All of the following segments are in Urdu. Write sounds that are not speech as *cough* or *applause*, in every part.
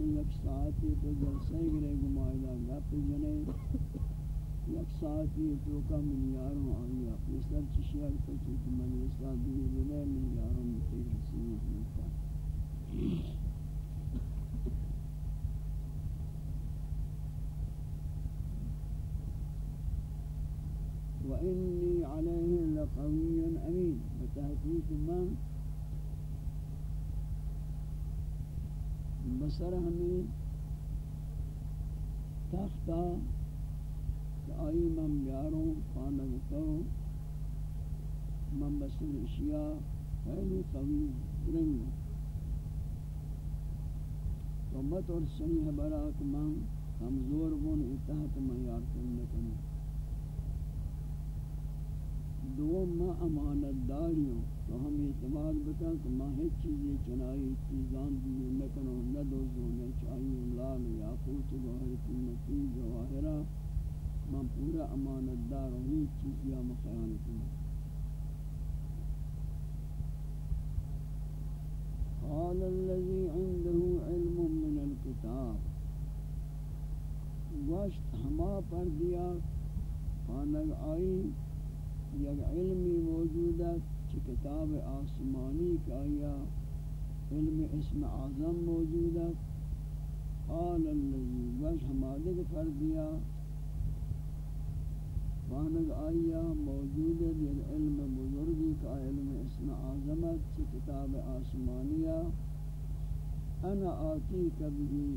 یک ساعتی تو جلسے گرے گمائدہ گپ جنے یک ساعتی تو کا ملیاروں آئی اپنی سر چشیار کو چوک مجلسہ دیر بلے ملیاروں مکہ رسیت مکہ وإني عليه لقوي أمين بتحقيق من بسر ہمیں تختہ آئی من بیاروں پانگتو من بسر اشیاء، خیلی قوی درنگ تو مت اور سنی براک من کمزور بون اتحت من یار کرنے کنی۔ دوم ما امانت داریوں تو ہم اعتماد بکن کہ ما ہیچ چیزی چنائی چیزان دیئے مکنو نہ دوزو میں چاہیے لال یاقوت گوھر قیمتی جواہرہ من پورا امانت دار ہوں ہیچ چیزی ہم قال الذي عنده علم من الكتاب۔ واشت ہما پر دیا خانگ آئی، یک علمی موجود ہے۔ کتاب آسمانی کا یا علم اسم اعظم موجود ہے قال الذي وش ہمادے کے پر دیا وانگ آیا موجود ہے علم بزرگی کا علم اسم اعظمت چھ کتاب آسمانیہ انا آتی کبھی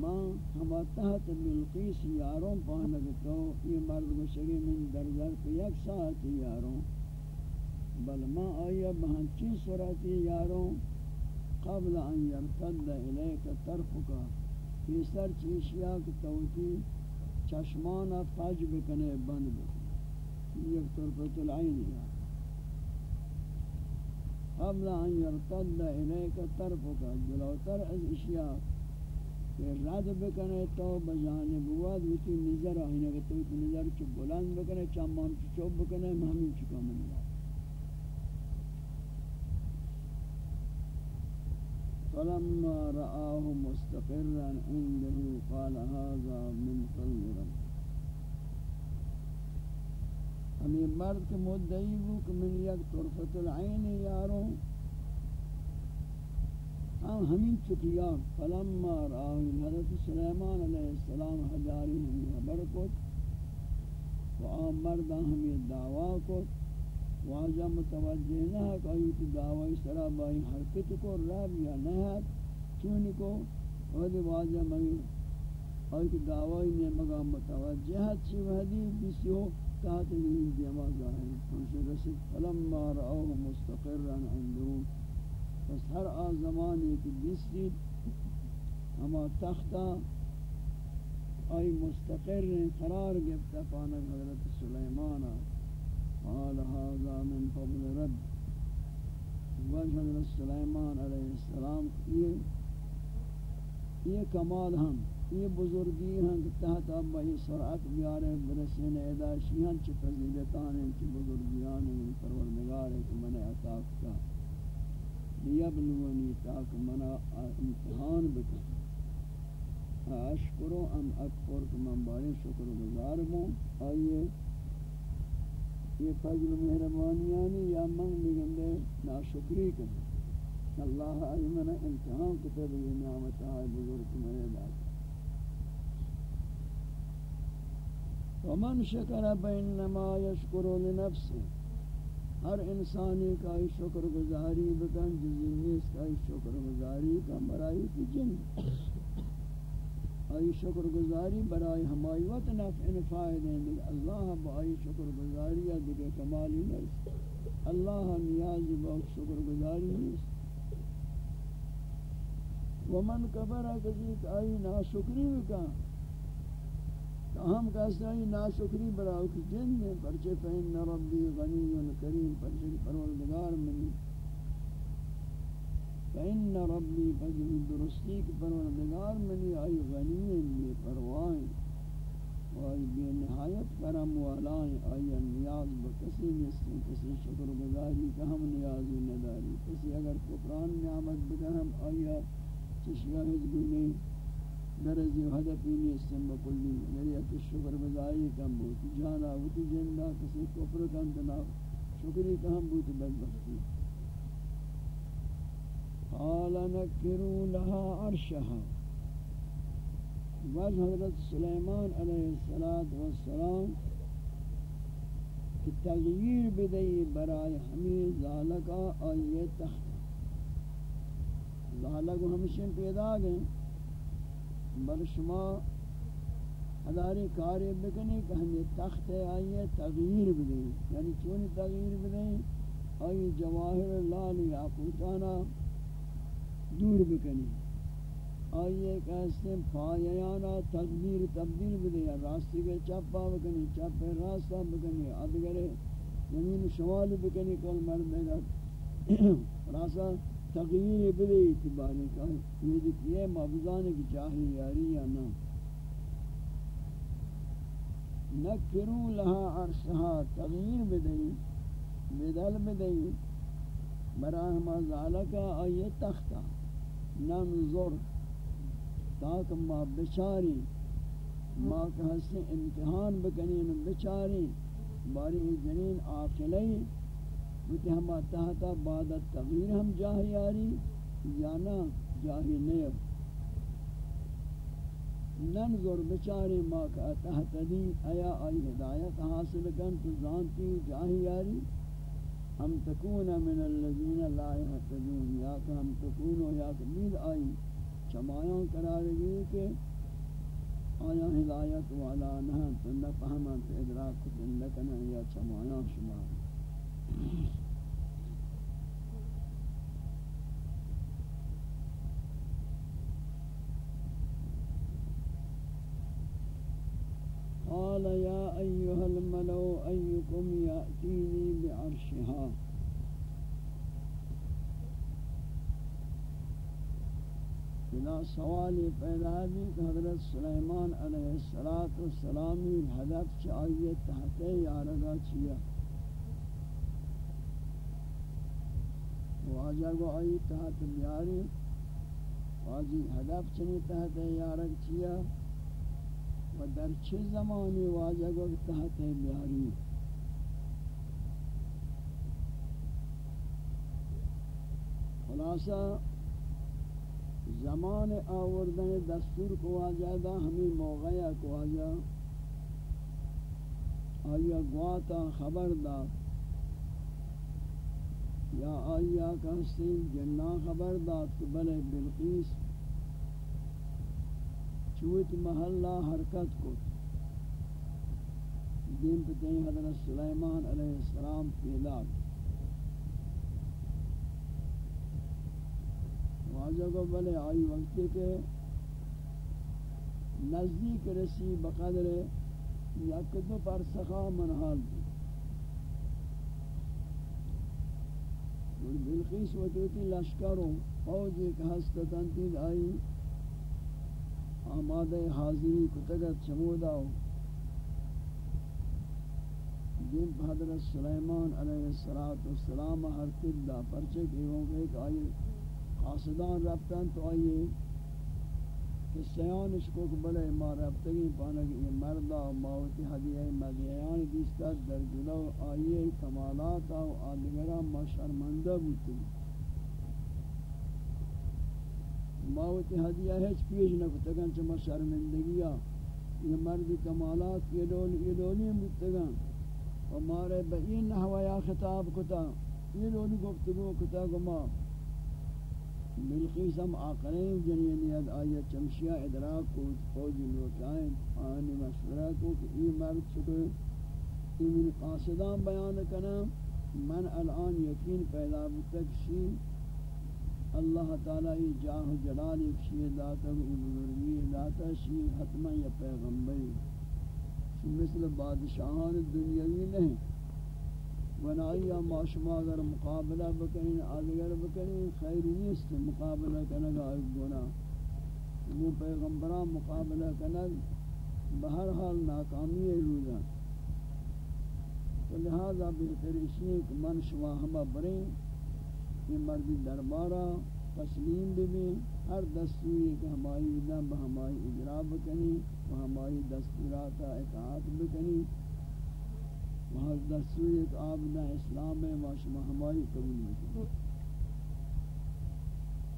ماں ہما تحت بلقیس یاروں پانک تو یہ مرد گشگی من در ظرف یک ساعت یاروں بل ما آیا بہنچی صورتی یاروں قبل ان یرتد الیک طرفکا یہ سر چیشیا کی توتی چشمانا فج بکنے بند بکنے یک طرفت العین یار قبل ان یرتد الیک طرفکا جلوتر از اشیاء. کہ رد بکنے تو بجانب واد وتی نظر آئینہ کہ تو نظر چ بلند بکنے چامان چ چوب بکنے ہمیں چکا من فلما رآه مستقرا عنده، قال هذا من فضل رب ہمیں مرد کے مدعی ہو کہ من یک طرفت العین یاروں ہم ہمیں چکیا فلما راہی حضرت سلیمان علیہ السلام حجاری ہمیں حبر کت و آم مردہ ہمیں دعویٰ کت واجہ متوجہ نہ ہے کہ آئیت دعوی سرا بائی حرکت کو رب یا نہت چونی کو وہدی واجہ میں آئیت دعوی نے مگا متوجہ چی وحدی بسیو تحت لیل دیما ظاہر ہمشہ رسید، فلما رآہ مستقرا عندو پس ہر آ زمانی کی دیستی ہما تختہ آئی مستقر قرار گفتا پانک حضرت سلیمانا قال هذا من فضل رب. وجہ حضرت سلیمان علیہ السلام یہ یہ کمال ہم یہ بزرگی ہیں کہ تحت اب یہ سرعت بیارے برسین اداشیان چی فضیلتان ہیں چی بزرگیان ہیں پروردگار ہے کہ من عطا کا لیبلونی تاک منا امتحان بکن. اشکرو ام اکفر کہ من باری شکر گزار بوں آئیے یہ فضل مہربانیانی یا من بگندے ناشکری کن. اللہ آئی من امتحان کتے بھی نعمت آئی بزرگ میں داتا ومن شکر بینما یشکر لنفسه. ہر انسانی کا شکر گزاری بکن جزی نیست، کا شکر گزاری کا برائی کی جن۔ آئی شکر گزاری برائی ہمائی وقت نفع فائدہ ہیں۔ لیکن اللہ بائی شکر گزاری ہے دیکھے کمالی نہیں اللہ نیاز باک شکر گزاری نیست۔ ومن کبرہ کسی آئی ناشکری بکن۔ ہم کہتے ہیں ناشکری براو کی جن میں پرچے فین ربی غنی و کریم، پرچے پروردگار منی۔ فین ربی فضل درستی کی پروردگار منی۔ آئی غنی بے پروائیں اور بے نہایت کرم والائیں آیا نیاز بکسی نیستیں کسی شکر گزاری کہ ہم نیازی نداری۔ کسی اگر کفران نعمت بگہم آیا چشگاہ گنے درزی و حدفی نیستیں بکلی میری شکر گزاری کم بوتی جانا ہوتی جندہ کسی کفر کن کندنا شکری کم بوتی بدبختی. قال نکروا لها عرشها. بعض حضرت سلیمان علیہ السلام کہ تغییر بدئی برائے ہمیں ذالکا آئیے تخت. ذالک ہمشن پیدا گئے. بل شما ہداری کاری بکنے کہ ہمیں تخت آئیے، تغییر بدئی یعنی چون تغییر بدئی آئی جواہر لال یاقوتانا دور بکنی۔ آئیے کہتے ہیں پایانا تقدیر تبدیل بدے یا راستی کے چپا بکنی، چپ راستہ بکنی، ادگرے زمین شمال بکنی، کل مرد گا *clears throat* راستہ تغییر بدے اعتباری کا یہ دیکھئے مبزانے کی چاہی یاری یا نا۔ نکرو لها عرشها تغییر بدئی، بدل بدئی۔ براہ ما ذالکا آئیے تختہ ننظر تاک ما بچاری۔ ما کہ ہستے امتحان بکنین بچاری، باری جنین آقلی بودی ہما تحتا بعد تغییر ہم جاہی آری یا نا جاہی نیو ننظر بچاری ما کہ تحت دی ایا آئی ہدایت حاصل کن تو زانتی جاہی آری۔ ہم تکون من الذین لا يهتدون یا کہ ہم تکون یا کہ مید آئی۔ چمایاں قرار گئی کہ آیا ہدایت والا نہ تو نہ فہمان تو ادراک کو نہ یا چمایاں شما قال يا أيها الملو أيكم يأتيني بعرشها. بلا سوال پیدا بھی کہ حضرت سلیمان علیہ السلام ہدف چاہیے تحت یارگا چیا واجہ گو آئی تحت بیاری واجی ہدف چنی تحت یارگ چیا، و در چھ زمانی واجہ گو تحت بیاری خلاصہ، زمان آوردن دستور کو آجادا ہمیں موغیہ کو آجا آیا گواتا خبر دا یا آیا کہستے جنہ خبر داد کہ بلے بلقیس چوت محلہ حرکت کو دین پتیں حضرت سلیمان علیہ السلام پیدا۔ کو واجہ کو بلے آئی وقتی کے نزدیک رسی بقدر یک دو پر سخا منحال دی اور بلخیس وطوتی لشکروں فوج ایک ہستتن تید آئی. آمادہ حاضری کتگت چمودا ہو دین حضرت سلیمان علیہ السلام ہر تدہ پرچک ایوان کے ایک آئی قاصدان رفتن تو آئیے کہ سیانش کو بلے ما رفتگی پانک یہ مردہ ماوتی حدیعہ مدیعان دیستا در جلو آئیے کمالات و آدگرہ ما شرمندہ بوتی ماوتی حدیعہ ہیچ پیش نکتگن چما شرمندگیا یہ مرد کمالات یہ دول یہ دولی بوتگن و مارے بئین نحویا خطاب کتا. یہ دولی گفتگو کتا گما بلقیس ہم آقرین جنینیت آیت چمشیہ ادراک کو فوج لوٹائیں آنی مشورہ کو کہ ای مرد چکے، ای من قاصدان بیان کرنا من الان یقین پیدا بتک شی اللہ تعالی ای جاہ جلال ایک شی داتا ای بزرگی داتا شی حتما یا پیغمبری۔ مثل بادشاہان دنیاوی نہیں۔ بنائی ما شما اگر مقابلہ بکنین آدگر بکنین خیر نیست. مقابلہ کنگا ایک گناہ وہ پیغمبران مقابلہ کنگ بہر حال ناکامی روزہ تو لہذا بہتر اسی ہے کہ من شما ہمہ بریں یہ مردی دربارہ تسلیم بھی ہر دستوری کہ ہماری ادم ہماری اجرا بکنی، و ہماری دستورات اطاعت بکنی. و ہر دستوری کہ آپ اسلام میں شما ہماری قبول بکنی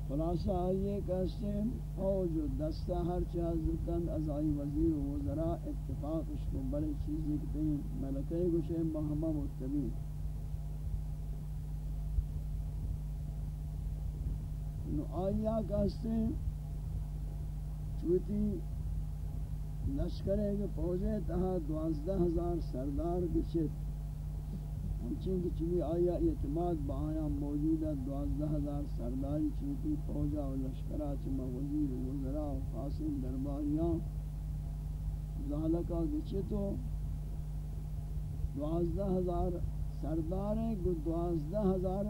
خلاصہ آئیے کہتے ہیں فوج و دستہ ہر چیز ذکند از آئی وزیر و وزراء اتفاق اس کو بڑی چیزی کہتے ہیں ملکہ گوشے محمد متبی نو آئیا کہتے ہیں چوتی لشکرے کے فوجے تہا دوازدہ ہزار سردار گچت ہمچین کی آیا اعتماد با آیا موجودہ دوازدہ ہزار سرداری چوتی فوجا و لشکرہ چما وزیر و وزراء و خاصم درباریاں ذالکہ گچے تو دوازدہ ہزار سردار ہیں گو دوازدہ ہزار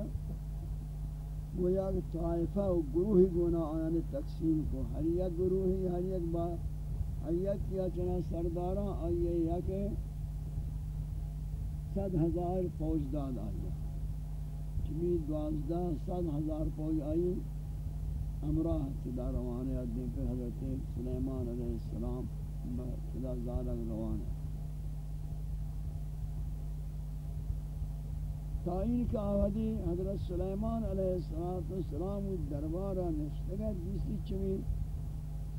گویا کہ طائفہ و گروہی گونا آیان تقسیم کو۔ ہر یک گروہی، ہر یک با ہر یک کیا چنا سرداراں آئیے یا کہ صد ہزار فوج داد آیا چمی دوازدہ صد ہزار فوج آئی۔ امراہ چدا روانے ادن پر حضرت سلیمان علیہ السلام چدا زادہ روانے تائین کا آوادی حضرت سلیمان علیہ السلام دربارہ نشتگت جیسی چمی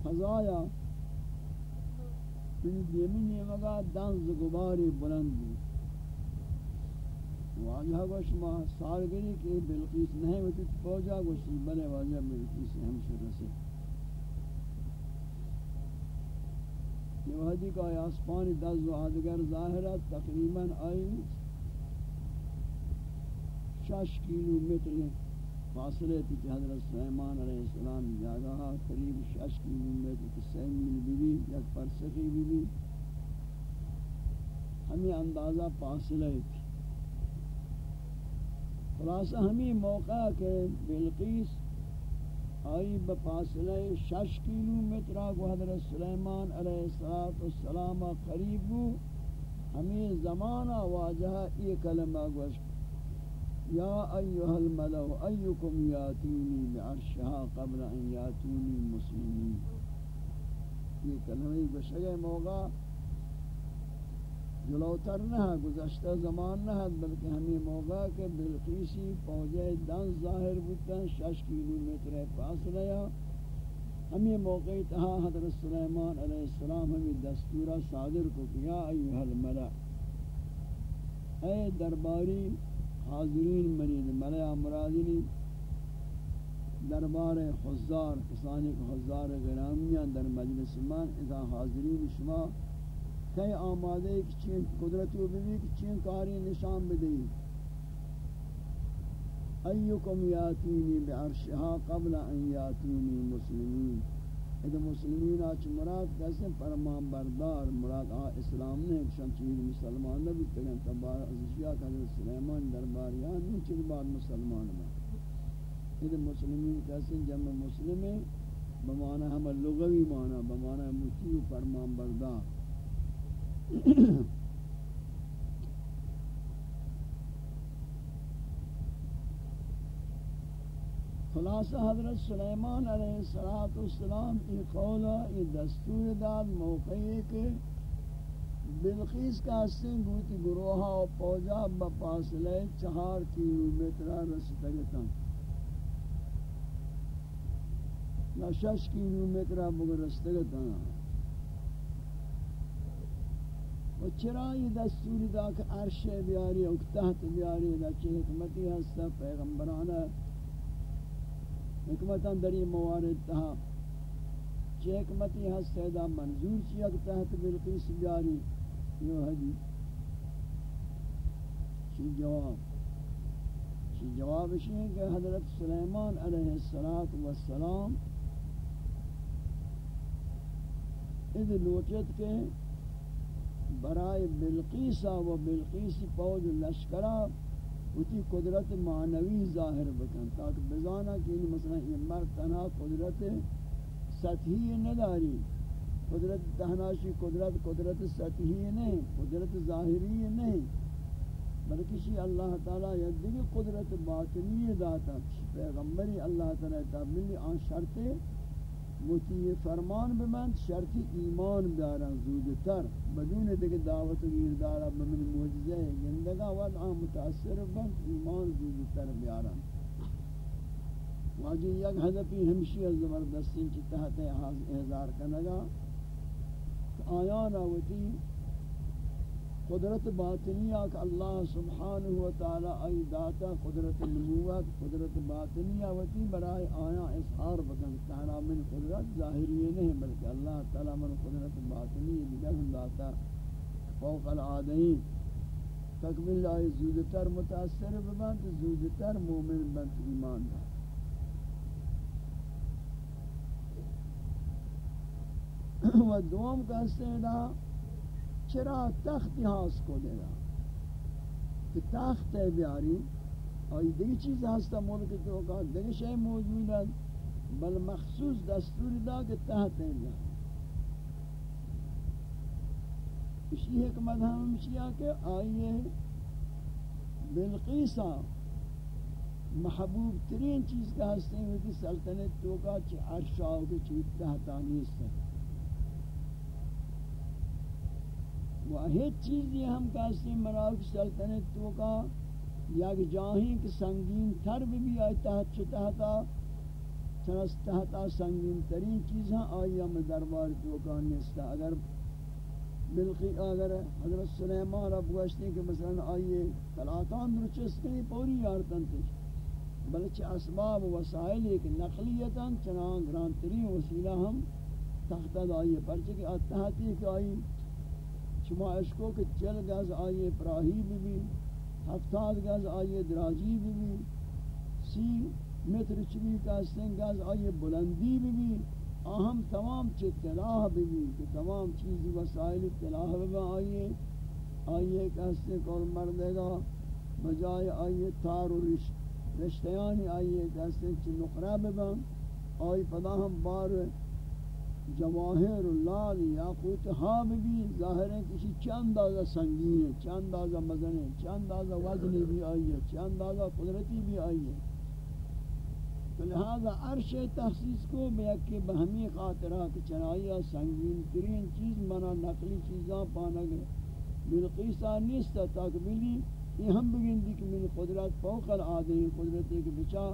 فضایا پھر دیمینی مگا دنز گباری بلندی واجہ گوش ما سالگری کی بلقیس نہیں ہوتی پوجا گوشی بلے واجہ بلقیس ہم سے. رسے یہ وحدی کا آسپانی دز و آدگر ظاہرہ تقریباً آئی شش کیلو متر فاصلے تھی کہ حضرت سلیمان علیہ السلام جاگہ قریب شش کی کیلو متر کسی مل بھی بھی یک پرسخی بھی بھی ہمیں اندازہ فاصلے تھی خلاصہ ہمیں موقع کہ بلقیس آئی بفاصلہ شش کیلو مترہ کو حضرت سلیمان علیہ السلام قریب ہمیں زمانہ واجہ یہ کلمہ گوشت یا ایوہ الملو ایکم یاتونی بعرشہا قبل ان یاتونی مسلمین یہ کلمہ گوشت موقع جلوتر نہ گزشتہ زمان نہ بلکہ ہمیں موقع کے بلقیسی فوجے دن ظاہر بودتاں شش کلومیٹر فاصلہ یا ہمیں موقع تہا حضرت سلیمان علیہ السلام ہمیں دستورہ صادر کو کیا ایوہ الملع اے درباری حاضرین منید ملع مرادنی، دربار خزار کسانی کو خزار گرامیان در مجلس من، اذا حاضرین شما کئی آمادے کی چین قدرت و بھی کہ چین کاری نشان بدئی ایکم یاتینی بعرشہا قبل ان یاتینی مسلمین. اذا مسلمین آچ مراد کیسے فرمان بردار مراد آ اسلام نے شان چیز مسلمان نبی تگن تبار ازشیاء کا سلیمان درباریان نہیں، چیز بعد مسلمان با۔ اذا مسلمین کیسے جمع مسلم بمعنی ہم لغوی معنی، بمعنی مطیع فرمان بردار خلاصہ حضرت سلیمان علیہ السلام یہ قولا یہ دستور داد، موقعی کے بلخیس کا سنگ ہوتی گروہا و پوجا بپاسلے چہار کلومیٹر رسطگتا یا شش کلومیٹر بگر رسطگتا و چرا یہ دستوری دا کہ عرش بیاری و تحت بیاری دا چی حکمتی ہستا، پیغمبرانہ حکمتا در یہ موارد تہا چی حکمتی ہاں ہستا دا منظور چی اک تحت بلقیس بیاری یہ حدی چی جواب؟ چی جواب ہے کہ حضرت سلیمان علیہ السلام اذ لوچت کے برائے بلقیس و بلقیس فوج لشکرہ اتی قدرت معنوی ظاہر بکن، تاکہ بزانا کہ مثلا یہ مرد تنہا قدرت سطحی نداری. قدرت تہناشی قدرت قدرت سطحی نہیں قدرت ظاہری نہیں بلکہ شی اللہ تعالی یک دیگه قدرت باطنی داتا، پیغمبری اللہ تعالی تابلی آن شرط مطیع فرمان بمند شرط ایمان دارن زودتر. بدون دیگه دعوت و گیردارا بمن موجزه گندگا ود آن متاثر بند ایمان زودتر بیارن واجی یک هدفی همشی از زبردستین که تحت احضار کنگا. آیانا وتی قدرت باطنیہ کہ اللہ سبحانہ و تعالی ای داتا قدرت نبوت، قدرت باطنیہ وتی برائے آیا اظہار بکن۔ تعالی من قدرت ظاہری نہیں، بلکہ اللہ تعالی من قدرت باطنی دیگر داتا فوق العادین۔ تکمیل آئی زودتر متاثر ببند، زودتر مومن بند ایمان دار۔ *coughs* و دوم کا استعدا چرا تخت ہاس کو دے کہ تخت ہے بیاری؟ اور دیگی چیز ہستا ملک تو کا دیگی شئی موجود ہے بل مخصوص دستور دا کہ تحت ہے بیاری اسی حکمت ہم مشیہ کہ آئیے بلقیسہ محبوب ترین چیز کا ہستے ہیں کہ سلطنت تو کا چی عرشاؤ کے چیز تحت آنیست ہے و ہیچ چیزی ہم کہتے ہیں مراک سلطنت تو کا یک جاہیں کہ سنگین تر بھی بھی آئی تحت چو تحتا چنس تحتا سنگین ترین چیز ہیں، آئی ہم دربار تو کا نستا۔ اگر بلقی اگر حضرت سلیمان رب گوشتے کہ مثلا آئیے طلاقان در چسکنی پوری یارتن تش بلچہ اسباب و وسائل ایک نقلیتا چنان گرانترین وسیلہ ہم تحتا آئیے پرچہ کہ تحتی کہ آئی شما اشکو کہ چل گز آئیے پراہی بھی بھی ہفتاد گز آئیے دراجی بھی بھی سی متر چوی کا سنگ گز آئیے بلندی بھی بھی اہم تمام چی تلاح بھی بھی کہ تمام چیزی وسائل تلاح بھی آئیے آئیے کہستے کول مردے گا بجائے آئیے تار و رشتیانی آئیے کہستے چی نقرہ بھی بھی آئی پدا ہم بار جواہر لال یاقوت ہام بھی ظاہر ہے کسی چند آزا سنگین ہے چند آزا مزن ہے چند آزا وزن بھی آئی ہے، چند آزا قدرتی بھی آئی ہے۔ تو لہذا عرش تخصیص کو بیکی بہمی خاطرہ کہ چنائیہ سنگین ترین چیز منا نقلی چیزاں پانا گئے۔ بلقیسہ نیستا تاکبیلی یہ ہم بگن دی کہ من قدرت فوق العادی قدرت ایک بچا،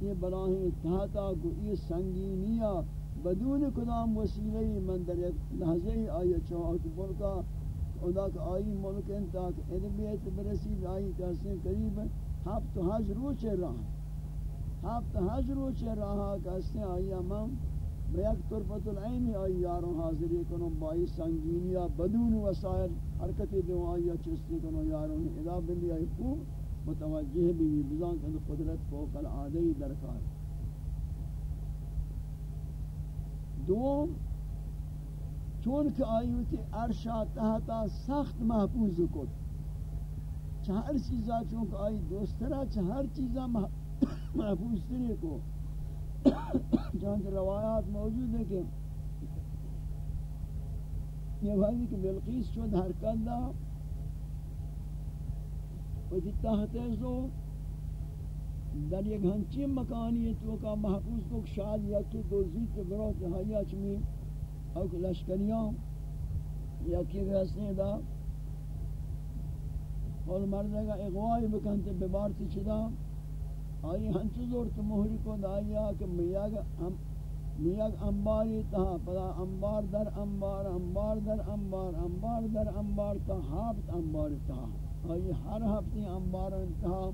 یہ بلاہیں تحتا کو یہ سنگینیہ بدون کدام وسیلہ من در ایک لحظہ ہی چاہت ملکا خدا کہ آئی ملک انتا کہ ادبیت برسید آئی کہتے قریب ہفت حج روچ رہا ہفت حج روچ رہا کہتے آئی امام بیک طرفت العین آئی یاروں حاضری کنو بائی سنگینیا بدون وسائل حرکتی دو آئی چستی کنو یاروں ادا بلی آئی خوب متوجہ بھی بزان کہ قدرت فوق العادی درکار دوم، چون کہ آیوتی عرشا تحتا سخت محفوظ کو چہر چیزا، چون کہ آئی دوسترا چہر چیزا *coughs* محفوظ تری کو *coughs* جہاں روایات موجود ہیں کہ یہ بھائی کہ بلقیس شد حرکت دا و جی تحت زو در یک ہنچی مکانی تو کا محفوظ کو شاد یا تو دوزی کے گروہ جہایا چمی او لشکریاں یا کی رسنے دا. قول مردے گا اغوائی بکنتے ببارتی چدا آئی ہنچ زور تو مہری کو دایا کہ میاگ ہم میاگ انباری تہا پدا انبار در انبار انبار در انبار انبار در انبار تا ہفت انبار تہا آئی ہر ہفتی انبار انتہا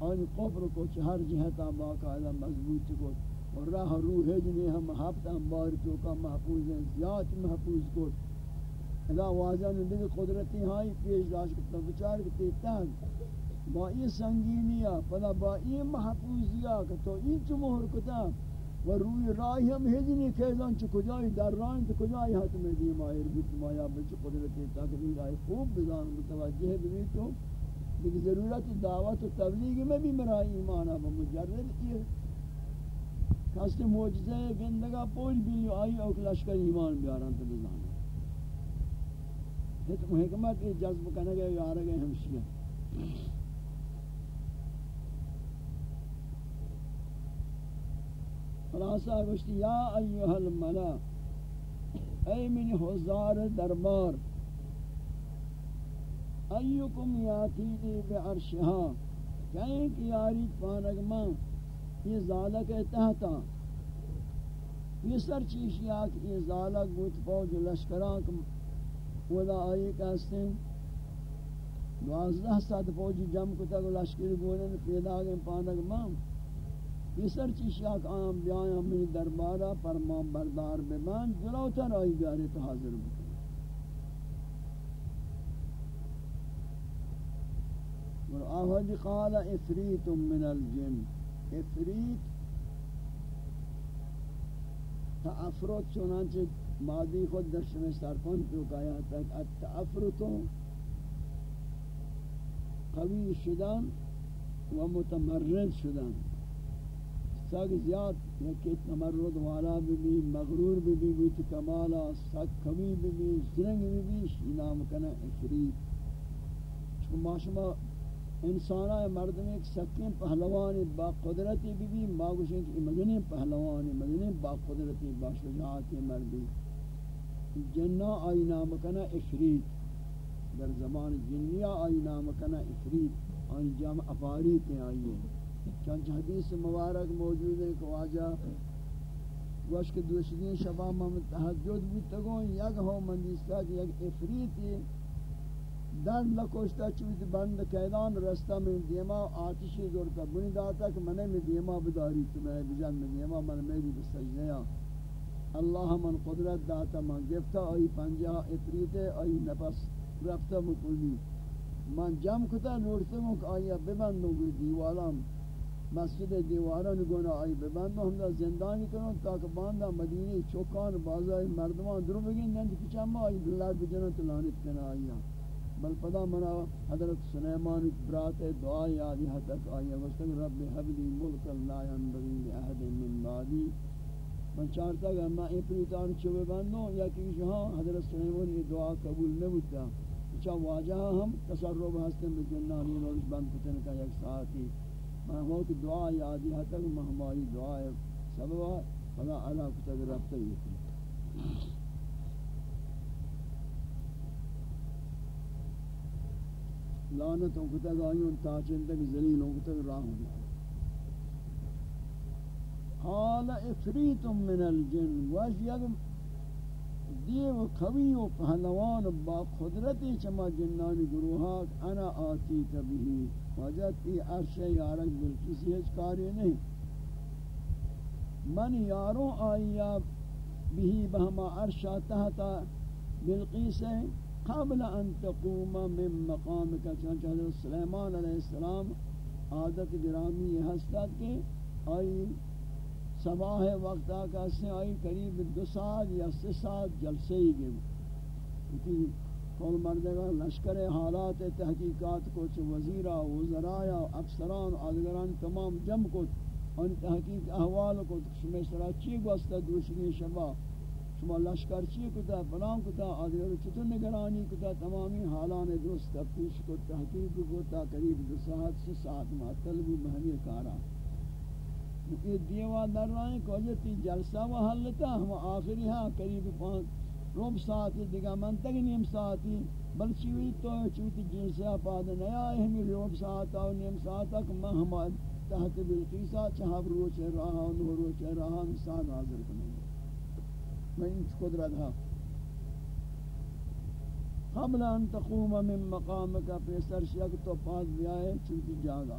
آن قبر کو چہر جہتا باقاعدہ مضبوط کو اور راہ روح جنہیں ہم ہفت انبار تو کا محفوظ ہیں، زیاد محفوظ کو۔ ادا واضح نے دیکھ قدرتی ہائی پیش داشت کتا بچار کتی تاک با یہ سنگینیا پدا با یہ محفوظیا کہ تو این چو مہر کتا۔ و روی راہی ہم ہجنی کھیزان چو کجائی در راہی تو کجائی حتم دیم آئیر بیت مایا بچ قدرتی تاک این آئی خوب بزان متوجہ بھی تو لیکن ضرورت دعوت و تبلیغ میں بھی میرا ایمان ہے مجرد یہ کس کسی موجزہ گندگا پوچ بھی آئی اوک لشکر ایمان بیاران تو بزانا حکمت یہ جذب کرنے گئے یارہ گئے ہمشیہ۔ خلاصہ گوشتی، یا ایوہ الملا اے من حضار دربار ایوکم یاتینی بعرشہا کہیں کہ یاری پانگمان یہ زالک تحتا یہ سر چیز یا کہ یہ زالک گوت فوج لشکران ودا آئی کہستے ہیں دوازدہ سات فوجی جم کو تک لشکر گونن پیدا گئے پانک یہ سر چیز یا کہ آم بیایا منی دربارہ فرمان بردار بمان جلو تر آئی بیاری تو حاضر بکن اور آہدی قال افریت من الجن. افریت تعفرت چنانچہ مادی خود در شمع سرپن تو کہا تک التعفرت قوی شدن و متمرد شدن. سگ زیاد یکی تمرد والا بھی مغرور بھی بھی کمالا سگ قوی بھی زرنگ بھی بھی شنام کنا افریت چکہ ما شما انسانا مردم ایک سکین پہلوانی با قدرتی بھی بھی ماگوشیں کہ مدنی پہلوانی مدنی با قدرتی، با شجاعتی مردی۔ جنہ آئی نام کنا افریت۔ در زمان جنیا آئی نام کنا افریت۔ آئی جام افاریت آئیے چنچ حدیث مبارک موجود ہے کہ واجہ گوشت دوشدین شباب محمد تحجد بھی تگون، یک ہو مندیستا کہ یک افریت دن لکوشتا چویت بند قیدان رستہ میں دیما آتشی زورتا بنی داتا کہ منے میں دیما بداری تو میں بجن میں دیما من میری بسجنیا اللہ من قدرت داتا من گفتا آئی پنجا اتریتے آئی نفس رفتا مکلی من جم کتا نورتا مک آئی ببندوں گی دیوالام۔ مسجد دیواران گونا آئی ببندوں ہم دا زندانی کروں تاکہ باندہ مدینی چوکان بازائی مردمان درو بگین نند کچھا ما آئی دلار بجنہ تلانت کنا آئی بل پدا منا حضرت سلیمان برات دعا یادی حتک آئی وستگ رب حبلی ملک لا ينبغي لأحد من بعدی. من چارتا کہ میں اپریتان چوبے بندوں یا کہ ہاں حضرت سلیمان یہ دعا قبول نہ چا واجہ ہم تصرف ہستن بجنانی نورش بند کتن کا یک ساعتی. میں ہوں کہ دعا یادی حتک مہمائی دعا سبوا فلا علا کتگ ربتا یہ لعنتوں کو تک آئیوں تاچن تک ذلیلوں کو تک راہ ہوں قال افریت من الجن واش یک دیو قوی و پہلوان با قدرتی چما جنانی گروہات، انا آتی تبہی وجد ای عرش یارک بلکسی ہیچ کاری نہیں۔ من یاروں آئیا بہی بہما عرشا تحتا بلقیس ہے۔ قبل ان تقوم من مقامك، چنانچہ حضرت سلیمان علیہ السلام عادت گرامی ہستت کے آئی صباح وقت آکا سے آئی قریب دو سال یا سی سال جلسے ہی گئے۔ کیونکہ کول مردگا لشکر حالات تحقیقات کو چھ وزیرہ وزرایا افسران آدگران تمام جمع کو ان تحقیق احوال کو شمی سراچی گوستا دوسری شبہ شما لشکر چی کتا، فلان کتا آدھگر چطور نگرانی کتا، تمامی حالان درست تفتیش کو، تحقیق کو تا قریب دو ساعت سی ساعت معطل بھی بہمی کارا۔ یہ دیوا در رائیں کہ تی جلسہ و حلتا ہم آخری ہاں قریب پانچ روب ساعت دیگا من تک نیم ساعتی بل چیوی تو چوتی جنسیا پاد نیا ہمی روب ساعت و نیم ساعت تک میں ہم تحت بلقیسہ چہاب روچ رہا و نور روچ رہا ساتھ حاضر کرنے میں قدرت ہاں۔ قبل ان تقوم من مقامك پیسر شک تو پاس بیائے چونکی جاگا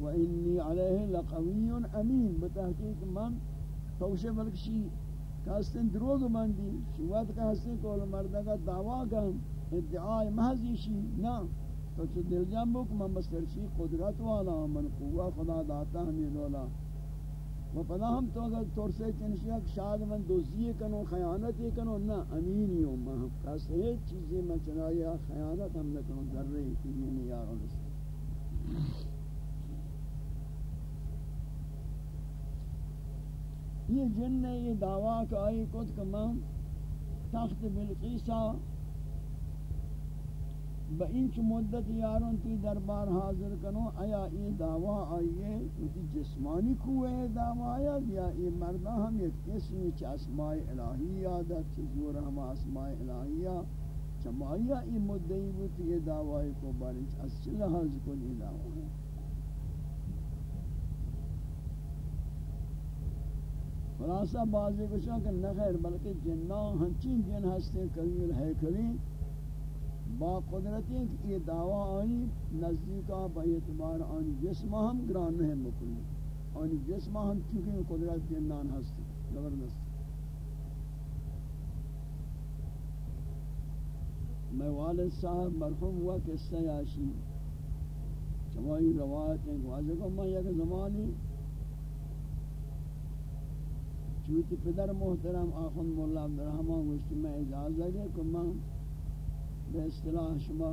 و انی علیہ لقوی امین بتحقیق من توشے بلکشی کاستن دروگ مندی شوات کاستن کول مردگا دعوا کن ادعای محضیشی نا۔ تو چو دل جنبو کہ من بسرشی قدرت والا، من قوہ خدا داتا ہمیں دولا و پدا ہم تو اگر طور سے چنشیا کہ شاید من دوزی کنو، خیانت یہ کنو، نہ امینی ہوں میں ہم کس ہے چیزیں میں چنایا خیانت ہم نہ کنو، در رہی تھی میں یاروں سے یہ جن نے یہ دعویٰ کہ آئی کت کہ میں تخت بلقیسہ با انچ مدت یارون تی دربار حاضر کنو، آیا یہ دعویٰ آئیے اسی جسمانی کوئے دعویٰ آیا؟ یا یہ مردہ ہم ایک اسمی چا اسماء الہی آدھت چیزور ہم اسماء الہیہ چمایا یہ مدعی بوتی یہ دعویٰ کو؟ بارنچ اس چلہ حاضر کو یہ دعویٰ ہے خلاصہ بازی کچھ کہ نخیر بلکہ جنان ہنچین جن ہستے کبیر ہے کبھی با قدرت قدرتی کہ یہ دعویٰ آنی نزدیکا با اعتبار آنی جسم ہم گران نہیں مکلی آنی جسم ہم چونکہ قدرت جنان ہستے زبردست. میں والد صاحب مرحوم ہوا قصہ یاشی. چمائی روایت ہیں واضح کو میں یک زمانی چوتی پدر محترم آخون مولا عبدالرحمن گوشتی میں اجازہ گئے کہ میں بے اصطلاح شما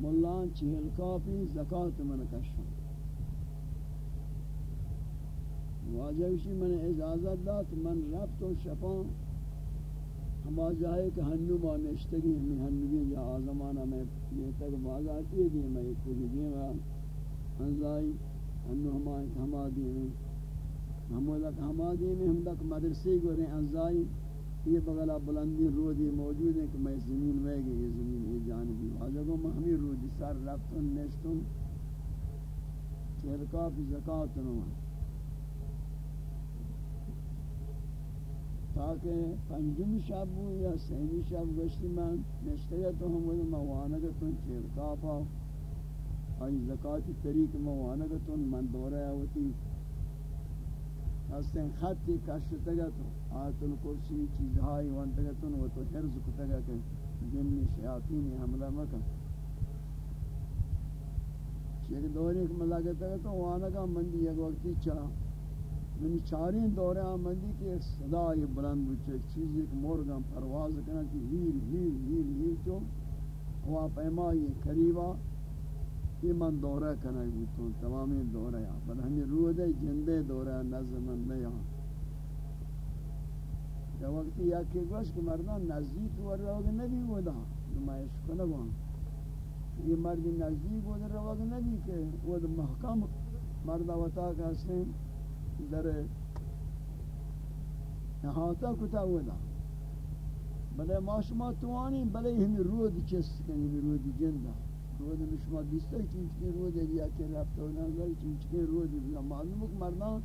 ملان چہل کافی زکاة من کشم واجہ گوشتی میں نے اجازت دا تو من ربط و شفان. ہما جائے کہ ہنو ما نشتگی ہمیں ہنوی یا آزمانہ میں یہ تک بازار کیے دی میں ایک کوئی دیم. انزائی ہنو ہما ہما دیم. ہمودا کہ ہمادی میں ہم تک مدرسے گورے انزائی یہ بغلا بلندی رودی موجود ہے کہ میں زمین میں گئی یہ زمین یہ جانبی واجہ کو میں ہمیں رودی سر رفتن، نشتن چہلکا پی زکاة نوان تاکہ پنجم شب ہو یا سہمی شب گشتی من نشتگا تو ہم وہ موانگتن چہلکا پا آئی زکاة طریق موانگتن من دورہ ہوتی ہستیں خطی کشتگا تو آیت الکرسی چیزہائی وانتگا تو وہ تو حرز کتگا کہ جنی شیاطینی حملہ مکن. ایک یعنی دور ایک ملاگتا ہے تو وانگا مندی ایک وقتی چاہ منی چارین دورے مندی کی ایک صدا یہ بلند بچے، ایک چیز، ایک مورگا پرواز کرنا کہ ہیر ہیر ہیر ہیر چو. ہوا پیمائی قریبا یہ من دورہ کنائی بوتون تمامی دورہ یا بل ہمیں روح دے جندے دورہ نظم نہیں ہاں یا وقتی یا کہ گوش کہ مردان نزدیک ور روگ نبی گودا نمائش کنگوان یہ مرد نزدیک ور روگ نبی کہ وہ محکم مرد مردہ وطا کہستے در احاطہ کتا گودا بلے معاشمہ توانی بلے ہمیں روح دی چست کنی ہمیں روح دی جندہ روز نشما بیستا چیز کے روز یا کہ رفت و نظر چیز کے روز معلوم مردان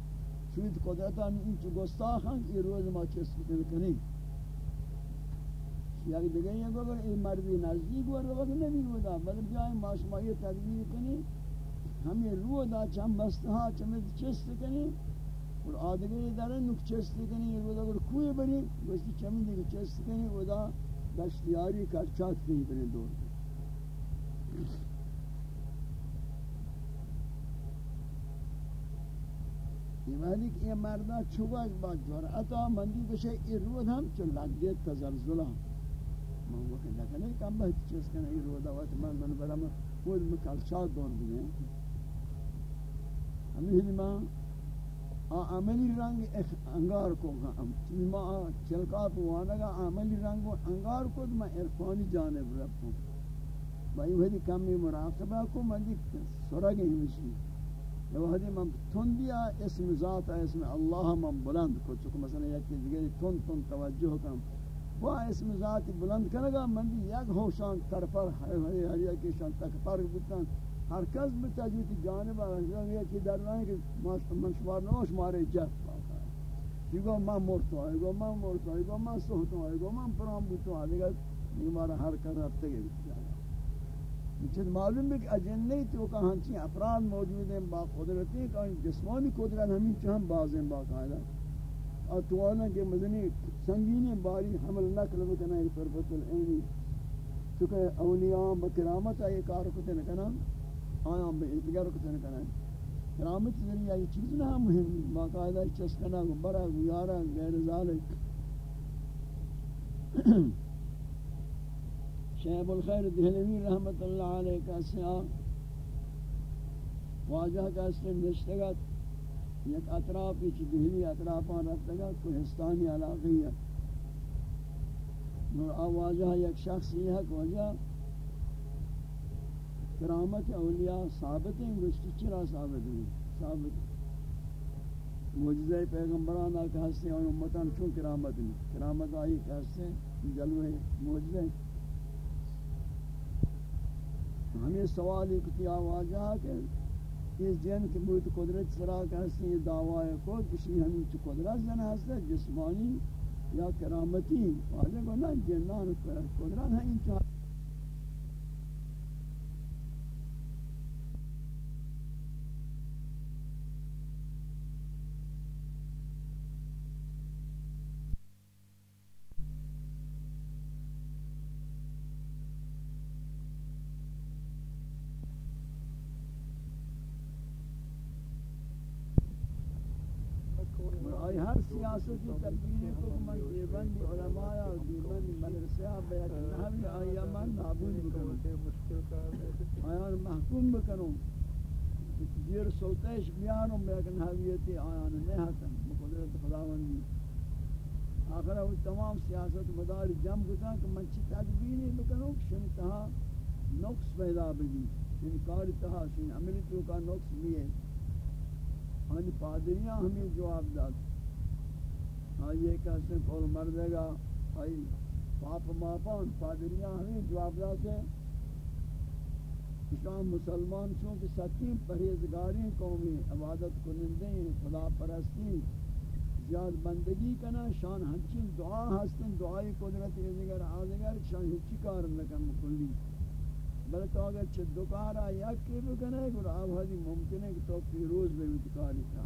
شوید قدرتان این چو گستاخ ہیں یہ روز ما چیز کن کنی یا دیگه یہ اگر این مردی نزدیک ور وقت نبی ہودا بل جائیں ما شما یہ تدبیر کنی ہمیں رو دا چم بستہا چم چیز کنی اور آدگری دارن نک چیز کنی یہ روز اگر کوئی بری ویسی چمی دیگه چیز کنی ودا دشتیاری کچات کنی بری دور. یہ وحدی کہ یہ مردہ چوباش با جرعتا مندی بشے ای رود ہم چو لگے تزلزلہ من وقت لکنے کم بہت چیز کنے ای رودا وقت من من برام خود مکلچات دور بگئے ہمیں ہی ماں عملی رنگ انگار کو ماں چلکا پوانا پوانگا عملی رنگ انگار کو میں عرفانی جانب رکھوں بھائی وہی کمی مراقبہ کو مندی سرگ ہمشی وہدی من تن دیا اسم ذات اسم اللہ من بلند کو چکو مثلا یک دیگری تن تن توجہ کم وہ اسم ذات بلند کرنگا مندی یک ہوشان ترپر ہری ہری کی شان تک پر بتن ہر کس بتجوتی جانب ہے کہ در رہے کہ من شمار نوش، مارے جت یگو من مرتو ہے یگو من مرتو ہے یگو من سوتو ہے یگو من پرام بوتو دیگه نیمار ہر کر رفتے گئے. چیز معلوم ہے کہ اجنی تو کا ہنچی افراد موجود ہیں، با قدرتی کا جسمانی قدرت ہمیں چہم باز ہیں باقاعدہ اور تو آنا کہ مدنی سنگینی باری حمل نقل بکنا ہے فربت العینی چونکہ اولیاء بکرامت آئے، کار کتے نکنا آیاں بے اتگر کتے نکنا کرامت ذریعہ یہ چیز نہ مهم باقاعدہ چسکنا برا گیارا غیر ذالک۔ شیب الخیر دہلوی رحمت اللہ علیہ کا سیاہ واجہ کا اسلام نشتگت یک اطرافی چی دہلی اطرافان رفتا گا کوہستانی علاقی ہے۔ نور آوازہ یک شخص یہ ہے کہ وجہ کرامت اولیاء ثابت ہیں، گوشتی چرا ثابت ہیں؟ ثابت معجزہ پیغمبران آکا ہستے ہیں اور امتان چون کرامت ہیں؟ کرامت آئی کہ ہستے ہیں جلوے معجزہ ہمیں سوال ایک تھی آوازہ کہ اس جن کی بہت قدرت سرا کہ ہستے یہ دعویٰ کو کسی ہمیں چو قدرت زن ہستے جسمانی یا کرامتی واجہ کو نا، جنان قدرت ہے ان چاہتے سیاست کی تبدیلی کو من دیوبند علماء اور دیوبند مدرسہ بیت نحوی آیا من نابود بکنوں آیان محکوم بکنوں دیر سوتش بیانوں بیت نحویتی آیان نحتن بقدرت خداوندی۔ آخر وہ تمام سیاست مدار جم کتا کہ من چی تدبیری بکنوں کہ شنتہا نقص پیدا بگی شن یعنی کار تہا شن عملی تو کا نقص بھی ہے۔ آنی پادریاں ہمیں جواب داد۔ آئیے کہتے ہیں کول مر دے گا، آئی پاپ ماپان پادریاں ہمیں جواب داتے ہیں۔ شام مسلمان چونکہ ستیم پرہیزگاری قومی عبادت کنندے ہیں، خدا پرستی زیاد بندگی کنا، شان ہنچین دعا ہستن دعائی قدرت ازگر آدگر، شان ہچی کار لکن مکلی بلکہ اگر چھت دکارا یک کی بکنے گر آب حدی ممکن ہے کہ تو پیروز بے اتکاری تھا۔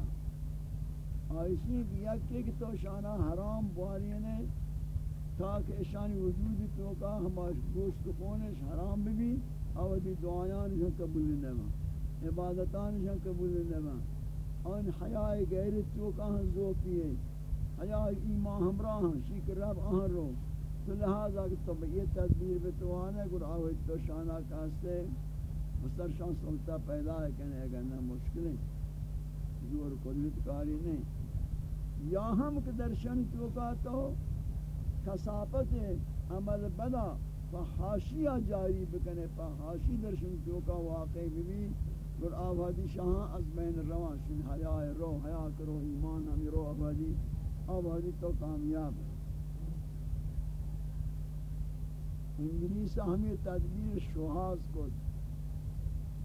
آئیشی کہ یک کہ تو شانہ حرام بوارینے تاکہ اشانی وجود تو کا ہمارے گوشت خونش حرام بھی بھی، اور دی دعایان جن قبول نما عبادتان جن قبول نما ان حیاء غیرت تو کا ہن ذوقی ہے حیاء ایمان ہمراہ شیک رب آہن رو۔ تو لہذا کہ تو یہ تدبیر بتوانے گر آوید تو شانہ کاستے مستر شان سلطہ پیدا ہے، کہنے اگر نہ مشکل ہے۔ زور قدرت کاری نہیں۔ یا ہم کہ درشن توکا تو کسافت عمل بدا فحاشیہ جاری بکنے فحاشی درشن توکا واقع بھی اور آبادی شاہاں از بین روان شن حیاء رو حیاء کرو ایمان ہمی رو آبادی آبادی تو کامیاب انگلیس ہمیں تدبیر شوہاز کو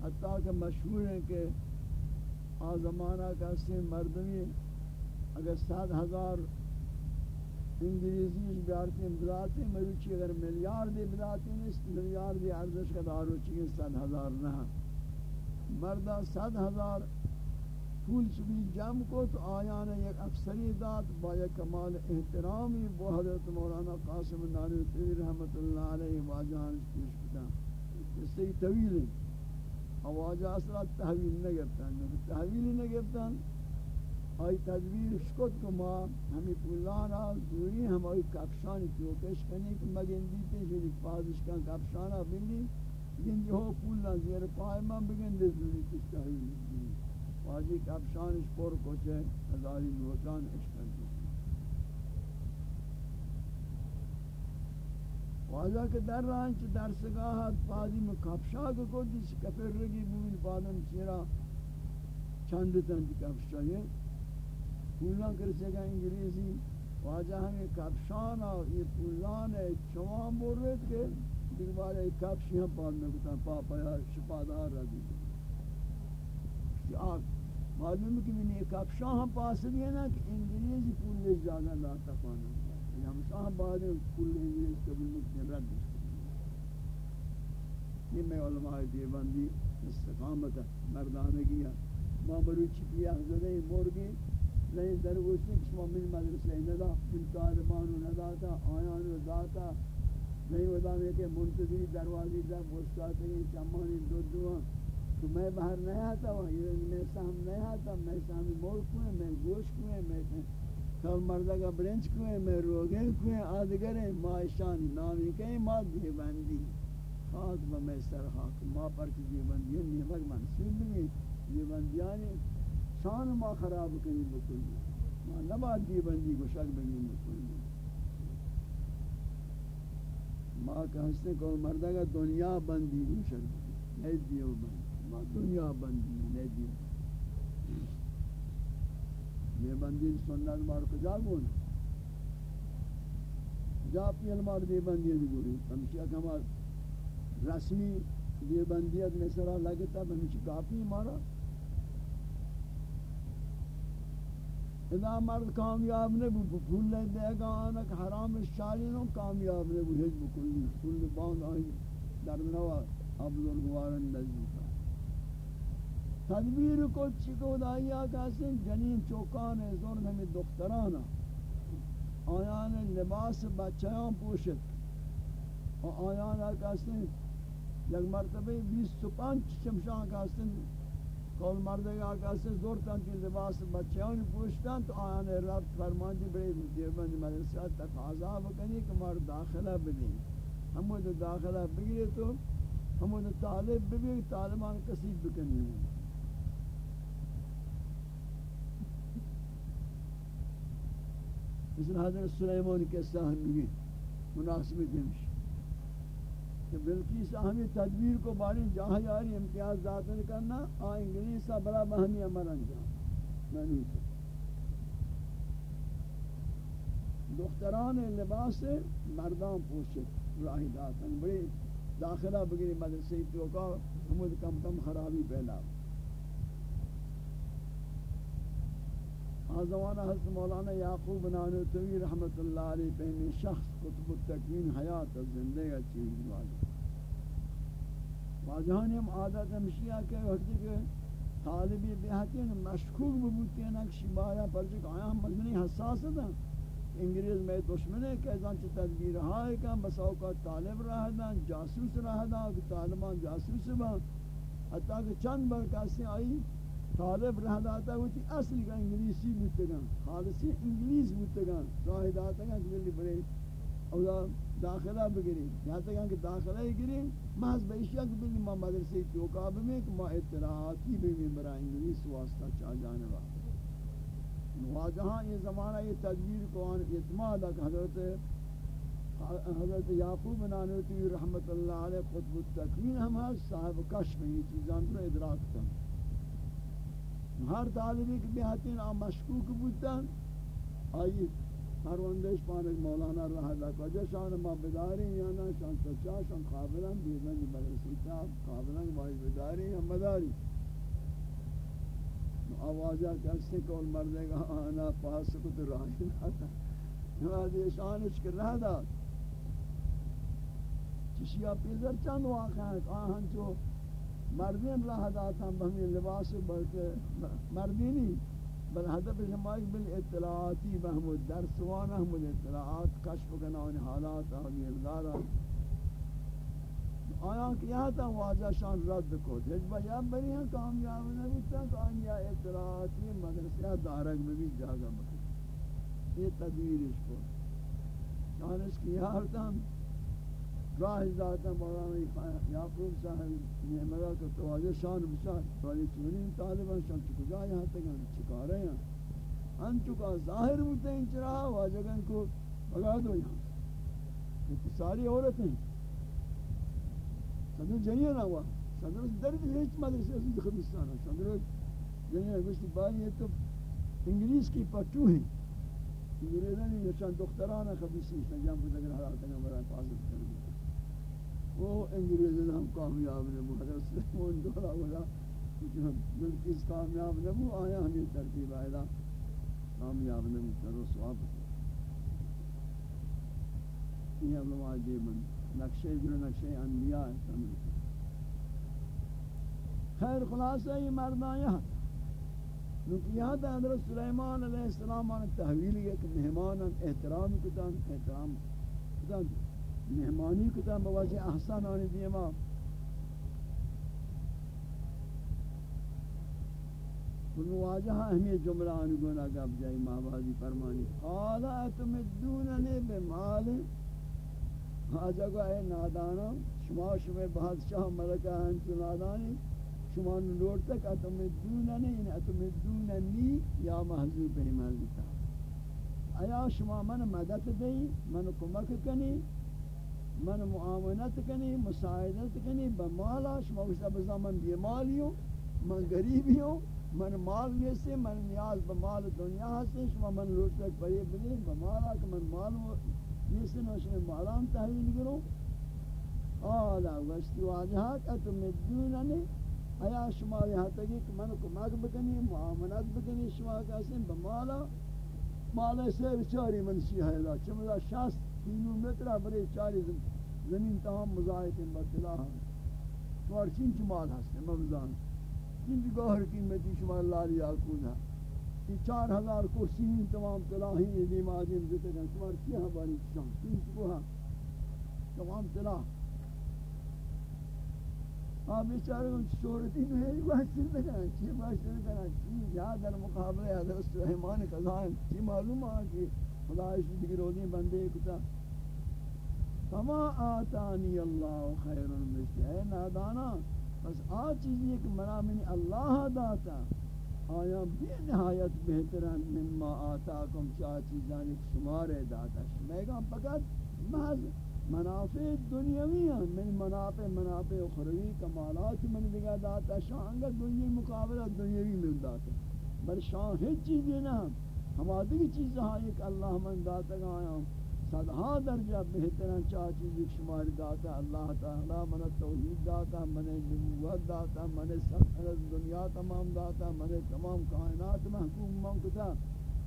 حتیٰ کہ مشہور ہیں کہ آزمانہ کا سن مردمی اگر سات ہزار انگریزی بیارتی بداتے مروچی اگر ملیار دے بداتے ہیں ملیار دے ارزش کا دارو چیئے سات ہزار نہ۔ مردہ سات ہزار پھول چبی جم کو تو آیان یک افسری داد با یک کمال احترامی بو حضرت مولانا قاسم نانی تیر رحمت اللہ علیہ واجہان پیش کتا اس سے طویل ہے۔ آواجہ اصلا تحویل نگرتا تحویل نگرتا آئی تدبیر شکوت کو ما ہمی پولانا دوری ہم آئی کفشانی چوکش کنی که مگن دیتے شدی پازش کن کفشانا بلی گنجی ہو پولان زیر پای من بگن دے دوری کشتاہی نگی واجی کفشانش پر کچے ازاری نوتان اشکن واجا کہ در رانچ درسگاہت پازی میں کپشا کو کدیش کفر رگی بوین پادم چیرا چند تن کفشایه؟ پولاں کر سکا انگریزی واجہ ہمیں کپشان اور یہ پولان ہے چوان مورد کے دیکھ بارے ایک کپشی ہم پاڑنے کتا، پاپا یا شپادار را دی آگ، معلوم ہے کہ میں نے کپشان ہم پاس دیا نا، کہ انگریزی پول پولے جاگا لاتا پانا یعنی ہم شاہ بعد پول انگریز قبل مکتے رد یہ میں علماء دیوبندی، استقامت ہے مردانگی ہے ماں بروچی پیا زدہ مرگی۔ نہیں در وشنی کہ شما من مدرسے ندا من طالبان و ندا تا آیان و داتا نہیں ودا میں کہ منتظری دروازی دا مستاتے ہیں چمانی دو دو تو میں باہر نہیں آتا ہوں یہ میں سام نہیں آتا میں سامی ملک ہوئے میں گوش ہوئے میں کل مردہ کا برنچ ہوئے میں روگیں ہوئے آدگر ہیں معاشانی نامی کہیں ماں دیوبندی خاک با میں سر خاک ماں پر کی دیوبندی نیمک منصوب بھی دیوبندیانی شان ما خراب کنی بکلی ما نباد دی بندی کو شک بگی بکلی ما کہستے کو مردہ کا دنیا بندی کو شک بگی نہیں دیو بندی. ما دنیا بندی نہیں دیو. یہ بندی سنت مار کو جا گون؟ جا پیل مار دی بندی گوری. ہمشی اکمال رسمی دی بندیت میں سرا لگتا ہمشی کافی مارا. اذا مرد کامیاب نبو پھول لے دے گا آنک حرام شالی نو کامیاب نبو ہج بکلی پھول باند آئی، در نوا عبدالگوارن نزدیکا تدبیر کو چکو دائیا کہتے جنین چوکان زور ہمیں دخترانا آیان لباس بچیاں پوشت۔ اور آیان کہتے یک مرتبہ بیس سو پانچ چمشان کہتے کول مرد یا کسی زور تن کی لباس بچیان پوشتن تو آیان رب فرمان دی بری دیوبند مدرسہ تقاضا بکنی کہ مرد داخلہ بدیں ہمو دو داخلہ بگیرے تو، ہمو دو طالب بگیر طالبان کسیب بکنی. مثل حضرت سلیمان کے ساہمی مناسبت ہمشی کہ بلکیس ہمیں تدبیر کو باری جہاں یاری امتیاز داتن کرنا آ انگلیسا بڑا بہمی امر انجام۔ معنی سے دختران لباس مردان پوشت، راہی داتن بڑی داخلہ بگری مدرسی توکا حمود کم کم خرابی پیدا آزوانا حضرت مولانا یعقوب بنانو توی رحمت اللہ علیہ پہمی شخص قطب التکوین حیات زندگی چیز واجہ واجہانی ہم عادت مشیعہ کے وقتی کے طالبی بیہتین مشکوک ببوتی ہیں نکشی بایا پر چک آیا ہم مجمنی حساس تھا انگریز میں دشمنے کہ ازان چی تدبیر ہائے کن بس اوقات طالب رہ دن جاسوس رہ دن طالبان جاسوس بن حتیٰ کہ چند برکاسی آئی طالب رہ داتا ہوتی اصل کا انگلیسی بودتگان خالصی انگلیس بودتگان راہ داتا گا کہ ملی بڑے اولا داخلہ بگری یہاں تک کہ داخلہ ہی گری محض بے شک بلی ما مدرسی چوکاب میں کہ ما اطلاعاتی بھی میں برا انگلیس واسطہ چاہ جانے والا۔ واجہاں یہ زمانہ، یہ تدبیر کو آن اعتماد ہے کہ حضرت حضرت یعقوب نانوتی رحمت اللہ علیہ قطب التکوین ہم صاحب کشف یہ چیزان پر ادراک کریں ہر طالبی کی بیہتین آم مشکوک بودتن آئی ہر وندش پانک مولانا رہا لکا جو شان ما بداری یا نا شان سچا شان قابلن بیدن جی مدرسی چاپ قابلن بائی بداری یا مداری آوازہ کسی کول مردے گا آنا پاس کت راہی لاتا نوازی شانش کر رہ دا چشیا پیزر چند واقع ہے آہن چو مردین راہ داتا بہمی لباس بلکہ مردینی بل حدب جماعی بل اطلاعاتی بہمود درسوان احمد اطلاعات، کشف کنان حالات آگیر دارا آیا کہ یہاں تا واجہ شان رد کو ججبہ یا بری ہیں کامیاب نبیتا کہ آنیا اطلاعاتی مدرسہ دارک میں بھی جاگا مکر یہ تدویرش کو۔ یعنی شانش کی یہاں راہ ذات مولانا یعقوب صاحب نعمت کا تواجہ شان بسار والی چونین طالبان شان چکو جائے یہاں تک ہم چکارے ہیں؟ ان چکا ظاہر ہوتے ہیں چرا؟ واجگن کو بگا دو یہاں یہ ساری عورت ہیں. صدر جنیہ نہ ہوا صدر درد ہیچ مدرسے سے خبستان ہے. صدر جنیہ گوشتی باری یہ تو انگلیس کی پٹو ہیں. انگریزانی نشان دختران خبیسی جنب بدگر حالات ہیں برای پاسد کرنے وہ انگریزی ہم کامیاب نبو حضرت سلیمان دولا ولا بلکہ کامیاب نبو آیا ہمیں ترتیب آئیدا کامیاب نبو کرو سواب یہ اللہ واجی من نقشے جو نقشے انبیاء سمجھ خیر خلاصہ، یہ مردان یہاں نوکہ حضرت سلیمان علیہ السلام آنے تحویل یہ کہ مہمان احترام کتان احترام کتان۔ مہمانی کتا مواجہ احسان آنی دیما مواجہ ہمیں جملہ آنی گونا گب جائی مابازی فرمانی۔ قالا اتمدوننی بمال حاجہ کو اے نادانا، شما شما بادشاہ ملکہ ہنچو نادانی۔ شما نور تک اتم دوننی یعنی ان اتم دوننی یا محذوب حمل دیتا۔ آیا شما من مدد دی من کمک کنی؟ من معاونت کنی، مساعدت کنی بمالا شما بشتا بزا من بیمالی ہوں من غریبی ہوں من مال نیسے من نیاز بمال دنیا ہستے شما من لوٹ تک بری بدے بمالا کہ من مال نیسے نوشن مالان تحویل کرو آلا، وشتی واجہات اتمدوننی آیا شما یہاں تکی کہ من کو مگ بکنی معاملت بکنی، شما کسی بمالا مالا سے چاری من سیاہ دا چمدہ شاست کیلو مترہ برے چاری زمین تمام مزاحت بطلاح چوارچین چمال ہستے مبزان جن کی گوھر قیمتی شما اللہ لیا کون یہ چار ہزار کرسی ہیں، تمام تلاہی ادیم آدم جتے گا شمار کیا ہماری شام تین چکوہا تمام تلاہ۔ آپ بیچارے کو شورتی میں ہے باشتر نکنا چی باشتر نکنا چی جا در مقابلے، حضرت سلیمان قضائم چی معلوم ہے کہ خدایش دیگر ہونی بندے کتا. فما آتانی اللہ خیر مجھے ہے نادانا بس آ چیزی کہ منا منی اللہ داتا. آیا بے نہایت بہتران مما آتاکم چاہ چیزانی شمار داتا شمیگا فقط محض منافع دنیاوی ہیں. من منافع منافع اخروی، کمالات من دیگا داتا شاہنگا دنیا مقابلہ دنیاوی من داتا. بل شاہ ہیچ چیزی نہ ہم. آدھگی چیز ہاں ایک اللہ من داتا گا ہاں۔ آیا صدہا درجہ بہترین چاہ چیز ایک شمار داتا اللہ تعالی من توحید داتا من نبوت داتا من سلطنت دنیا تمام داتا من تمام کائنات محکوم من کتا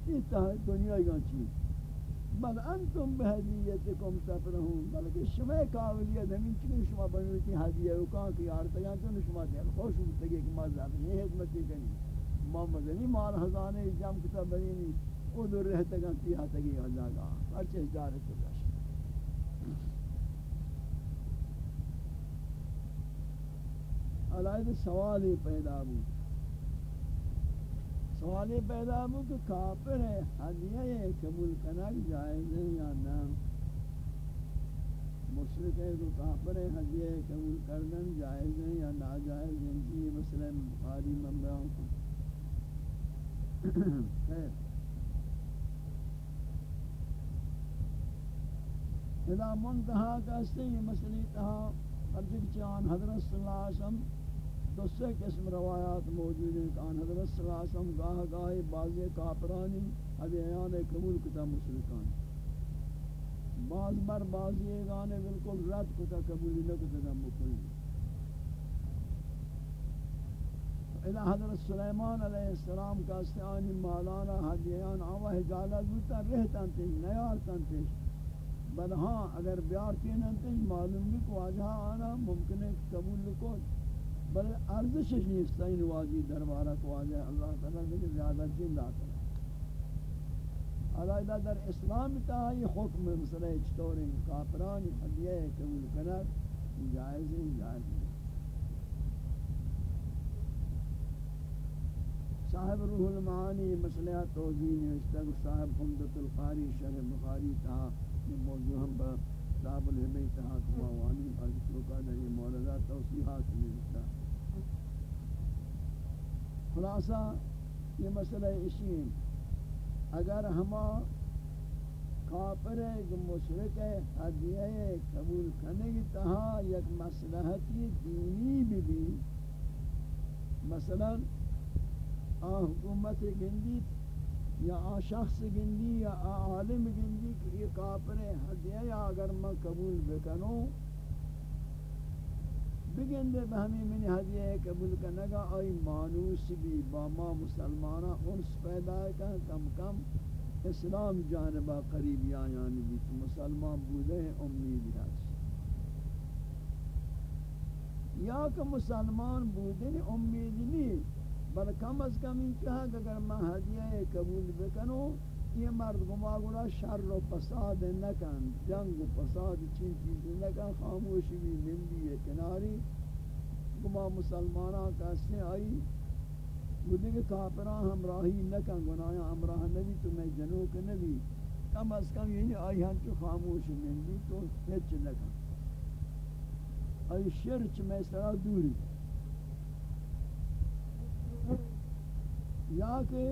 یہ تاہ دنیا گان چیز۔ بل انتم بہدیتکم تفرحون بلکہ شما قابلیت ہمیں چکے شما بنویتی حدیہ وکان کی آرتگاں تو شما دل خوش ہوتے کہ مذہب، یہ حکمتی کنی ما مدنی مال ہزانے جم کتا بنینی او دور رہتا گا تیہا تگی اللہ گا ہر چیز جارے تو داشت علائد سوالی پیدا بود سوالی پیدا بود کہ کافر ہے حدیہ قبول کنک جائز ہے یا نا مشرک ہے تو کافر ہے حدیہ قبول کردن جائز ہے یا ناجائز ہے یہ مسئلہ بخاری منبعوں کو خیر *coughs* اذا منتہا کہستے یہ مسئلہ تہا ارجک چان حضرت صلی اللہ علیہ وسلم دو سے قسم روایات موجود ہیں۔ کہ حضرت صلی اللہ علیہ وسلم گاہ گاہ بعض کافرانی حدیان قبول کتا مشرکان۔ بعض بر بعضی گانے بالکل رد کتا، قبول نہ کتا مکل اذا حضرت سلیمان علیہ السلام کا استعانی مالانا حدیان آوہ حجالت بودتا رہتاں تیش نیارتاں تیش۔ بل ہاں اگر بیار کین انتے معلوم بھی کو واجہ آنا ممکن ہے قبول کو۔ بل ارزش نیست، این واجی دربارہ کو واجہ اللہ تعالی نے زیادہ جن داتا علیہ در اسلام تا تاہی حکم مسئلہ چطور کافرانی حدیہ قبول کنر جائز ہے جائز ہے صاحب روح المعانی مسئلہ توضیح نوشتہ کہ صاحب حمدت القاری شرح بخاری تاہا یہ موضوع ہم با صاحب الحبی تحاق موانی اور ذکر کا در یہ موردہ توصیحات میں خلاصہ، یہ مسئلہ اشین اگر ہما کافر ہے مشرک ہے حدیہ قبول کرنے کی تہا، یک مسلحتی دینی بھی بھی مثلا آن حکومت گندی، یا آ شخص گندی، یا آ عالم گندی، کہ یہ کافر ہے یا اگر میں قبول بکنوں، بگندے بہمی منی حدیہ قبول کنگا، آئی مانوس بھی با ما مسلمانا انس پیدا کن، کم کم اسلام جانبا قریب یا یعنی بھی مسلمان بودے ہیں امید ہے یا کہ مسلمان بودے ہیں امید نہیں بل کم از کم این کہا کہ اگر میں ہدیہ قبول بکنوں یہ مرد گما گنا شر و فساد نکن، جنگ و فساد چین چیز نکن، خاموشی بھی نندی کناری. گما مسلمانہ کہستے آئی بودی کہ کافران ہمراہی نکن گنایا ہمراہ نبی تو میں جنوک نبی کم از کم یعنی آئی ہم چو خاموش نندی تو ہچ نکن. آئی شرچ میں سرا دوری. یا کہ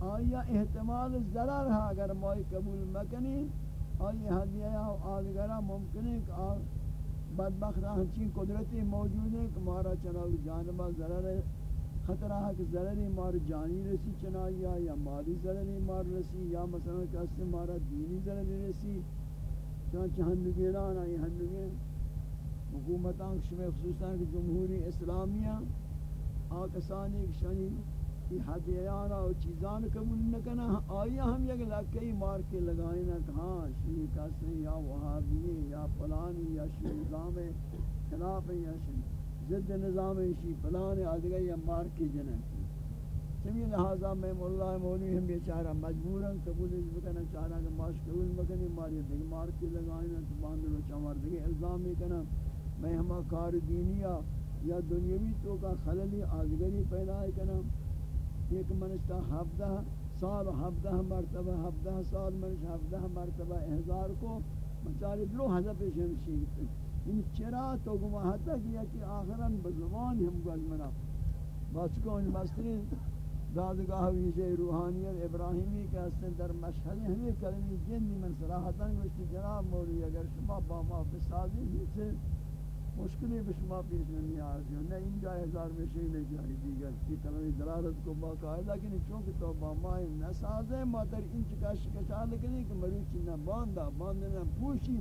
آیا احتمال ضرر ہے اگر مائی قبول مکنی آئی حدیعہ یا ممکن ہے کہ بدبخت ہنچین قدرتی موجود ہے کہ مارا چنال جانبہ ضرر خطرہ ہے کہ ضرری مار جانی رسی چنائی یا مالی ضرری مار رسی، یا مثلا کہ اس سے مارا دینی ضرری رسی، چنانچہ ہندگیران آئی ہندگیر حکومتان شمی خصوصاً کہ جمہوری اسلامیہ آکسانی شنی یہ حدیانا و چیزان قبول نکنا آیا ہم یک لکئی مار کے لگائیں نا کہ ہاں شیعہ کسی یا وہابی یا فلانی یا شیعہ نظام خلاف یا شیعہ ضد نظام شیعہ فلانی آدھگا یا مار کے جنہ سمی لہذا میں مولا مولوی ہم بیچارہ مجبورا قبول بکنا چاہنا کہ ماش قبول مکنی ماری دیکھ مار کے لگائیں نا تو باندھلو چمار دیکھ الزام کنا۔ میں ہما کار دینیا یا دنیاوی تو کا خللی آدھگری پیدا ہے کنا۔ ایک منشتا ہفتہ سال ہفتہ مرتبہ ہفتہ سال منش ہفتہ مرتبہ احضار کو. مچاری دلو حضب شمشیر ان چرا تو گماہتا کیا کہ آخراً بزمان ہم گل منا بچکون مسترین دادگاہ ویجے روحانیت ابراہیمی کے حسن در مشہد ہمیں کلمی جنی من صراحتاً گوشتی، جناب مولی، اگر شما با ما بسازی ہی مشکلی بشما پیش نہیں آ رہی نہ ان جائے ہزار میں شئی نہیں جائے دیگر، کی کلمی دلالت کو باقاعدہ کہ نہیں چونکہ تو بامائے نہ سازے ماتر ان چکا شکشا لکنی کہ مروچی نہ باندھا باندھنا پوشی،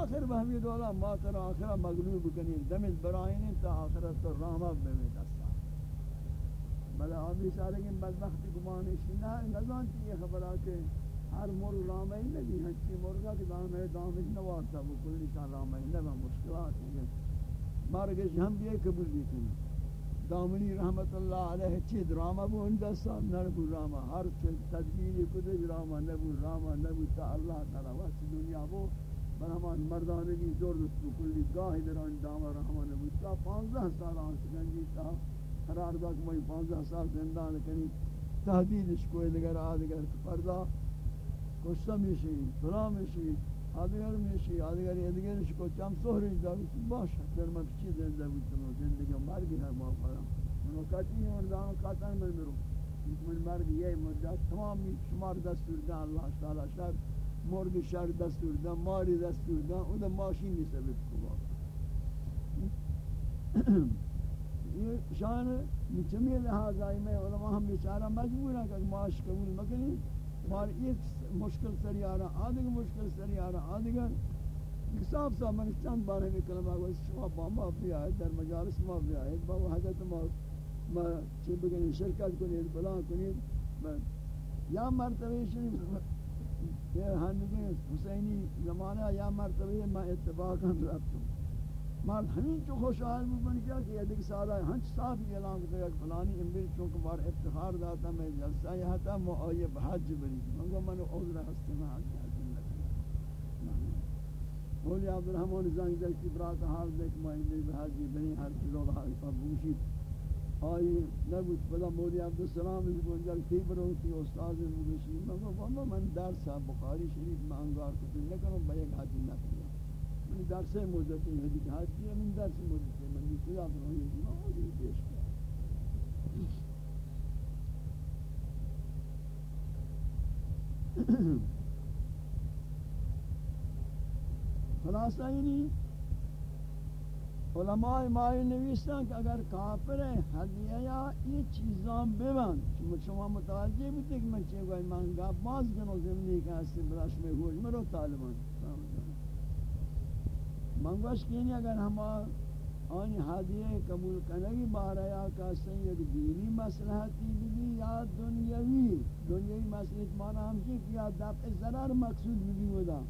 آخر بہمی دولا ماتر آخرہ مغلوب کنی دمت برائنی تا آخرت تو رامہ بمی دستا۔ بلے آبی سارے کہ بدبخت گمانی شنہ نظام کی یہ خبر آکے، ہر مر رامہ ہی لگی ہنچی مرگا کہ دام ہے، دام اس نوارتا وہ کل نشان رامہ ہی لگا مشکلات ہیں۔ مرگش ہم بھی قبول بھی کنی دامنی رحمت اللہ علیہ چی درامہ بو ان دستا نربو رامہ ہر تدبیر کدج رامہ نبو رامہ نبو تا اللہ تعالی واسط دنیا بو۔ برہمان مردانگی زور دستو کلی گاہی دران دامہ رحمہ نبو تا۔ پانزہ سال آن سکنجی تا۔ قرار دا کہ میں پانزہ سال زندان کنی۔ تحدیدش کوئی لگر آدگر پردہ۔ کشتا میشی فلا میشی۔ آدگر میشی آدگر ادگرش کو چم سهرش داری باشه در من چی زنده بودم زندگی مرگی هر ما فرام من وقتی من دام کاتن من برو من مرگ یه مدت تمام شمار دستور دن الله تعالی شر مرگ شر دستور دن ماری دستور دن اون ماشین نیست به کو یہ شان چمی لحاظ آئی میں علماء ہم بیچارہ مجبور ہیں کہ معاش قبول مکنی مار ایک مشکل سری آ رہا آدھگ مشکل سری آ رہا آدھگ صاف صاف من چند بار ہمیں کلمہ گوش شما باما بھی آئے، در مجالس ما بھی آئے بابا حضرت ما ما چی بگنی، شرکت کنید بلان کنید یا مرتبہ شریف یہ ہنگی حسینی زمانہ، یا مرتبہ ما اتباقا رفتوں مرد ہمیں چو خوشحال بن کیا کہ ادھک سالہ ہنچ صاف اعلان کرتا کہ فلانی امیر چونکہ بار افتخار داتا میں جلسہ یہ تھا معایب بحج بری منگو من عذر ہستے میں حج حاصل نہ مولی عبدالرحمن زنگ دل کی برات حال دیکھ مہینے بحج بنی، ہر چلو حال پر بوشی آئی نبود، بلا مولی عبدالسلام اس گنجل کی برو کی استاذ مگشی منگو من درس بخاری شریف میں انگار کتن نکنو بیگ حج نہ کرو من درس مدت ہے کہ حج کی من درس مدت ہے من خدا پر ہوئی ہے وہ یہ پیش خلاصہ یعنی علماء مائی نویستان کہ اگر کافر ہے حدیعہ یا یہ چیزاں ببن چون شما متوجہ بھی تک من چاہے گا من گا باز جنو زمینی کا اس براش میں ہوئی مرو طالبان. منگوش کینی اگر ہم آنی حدیعہ قبول کنگی باریا کا سن یک دینی مسلحتی بھی یا دنیاوی؟ دنیاوی مسلحت مانا ہم کی کیا دفع ضرر مقصود بھی ودا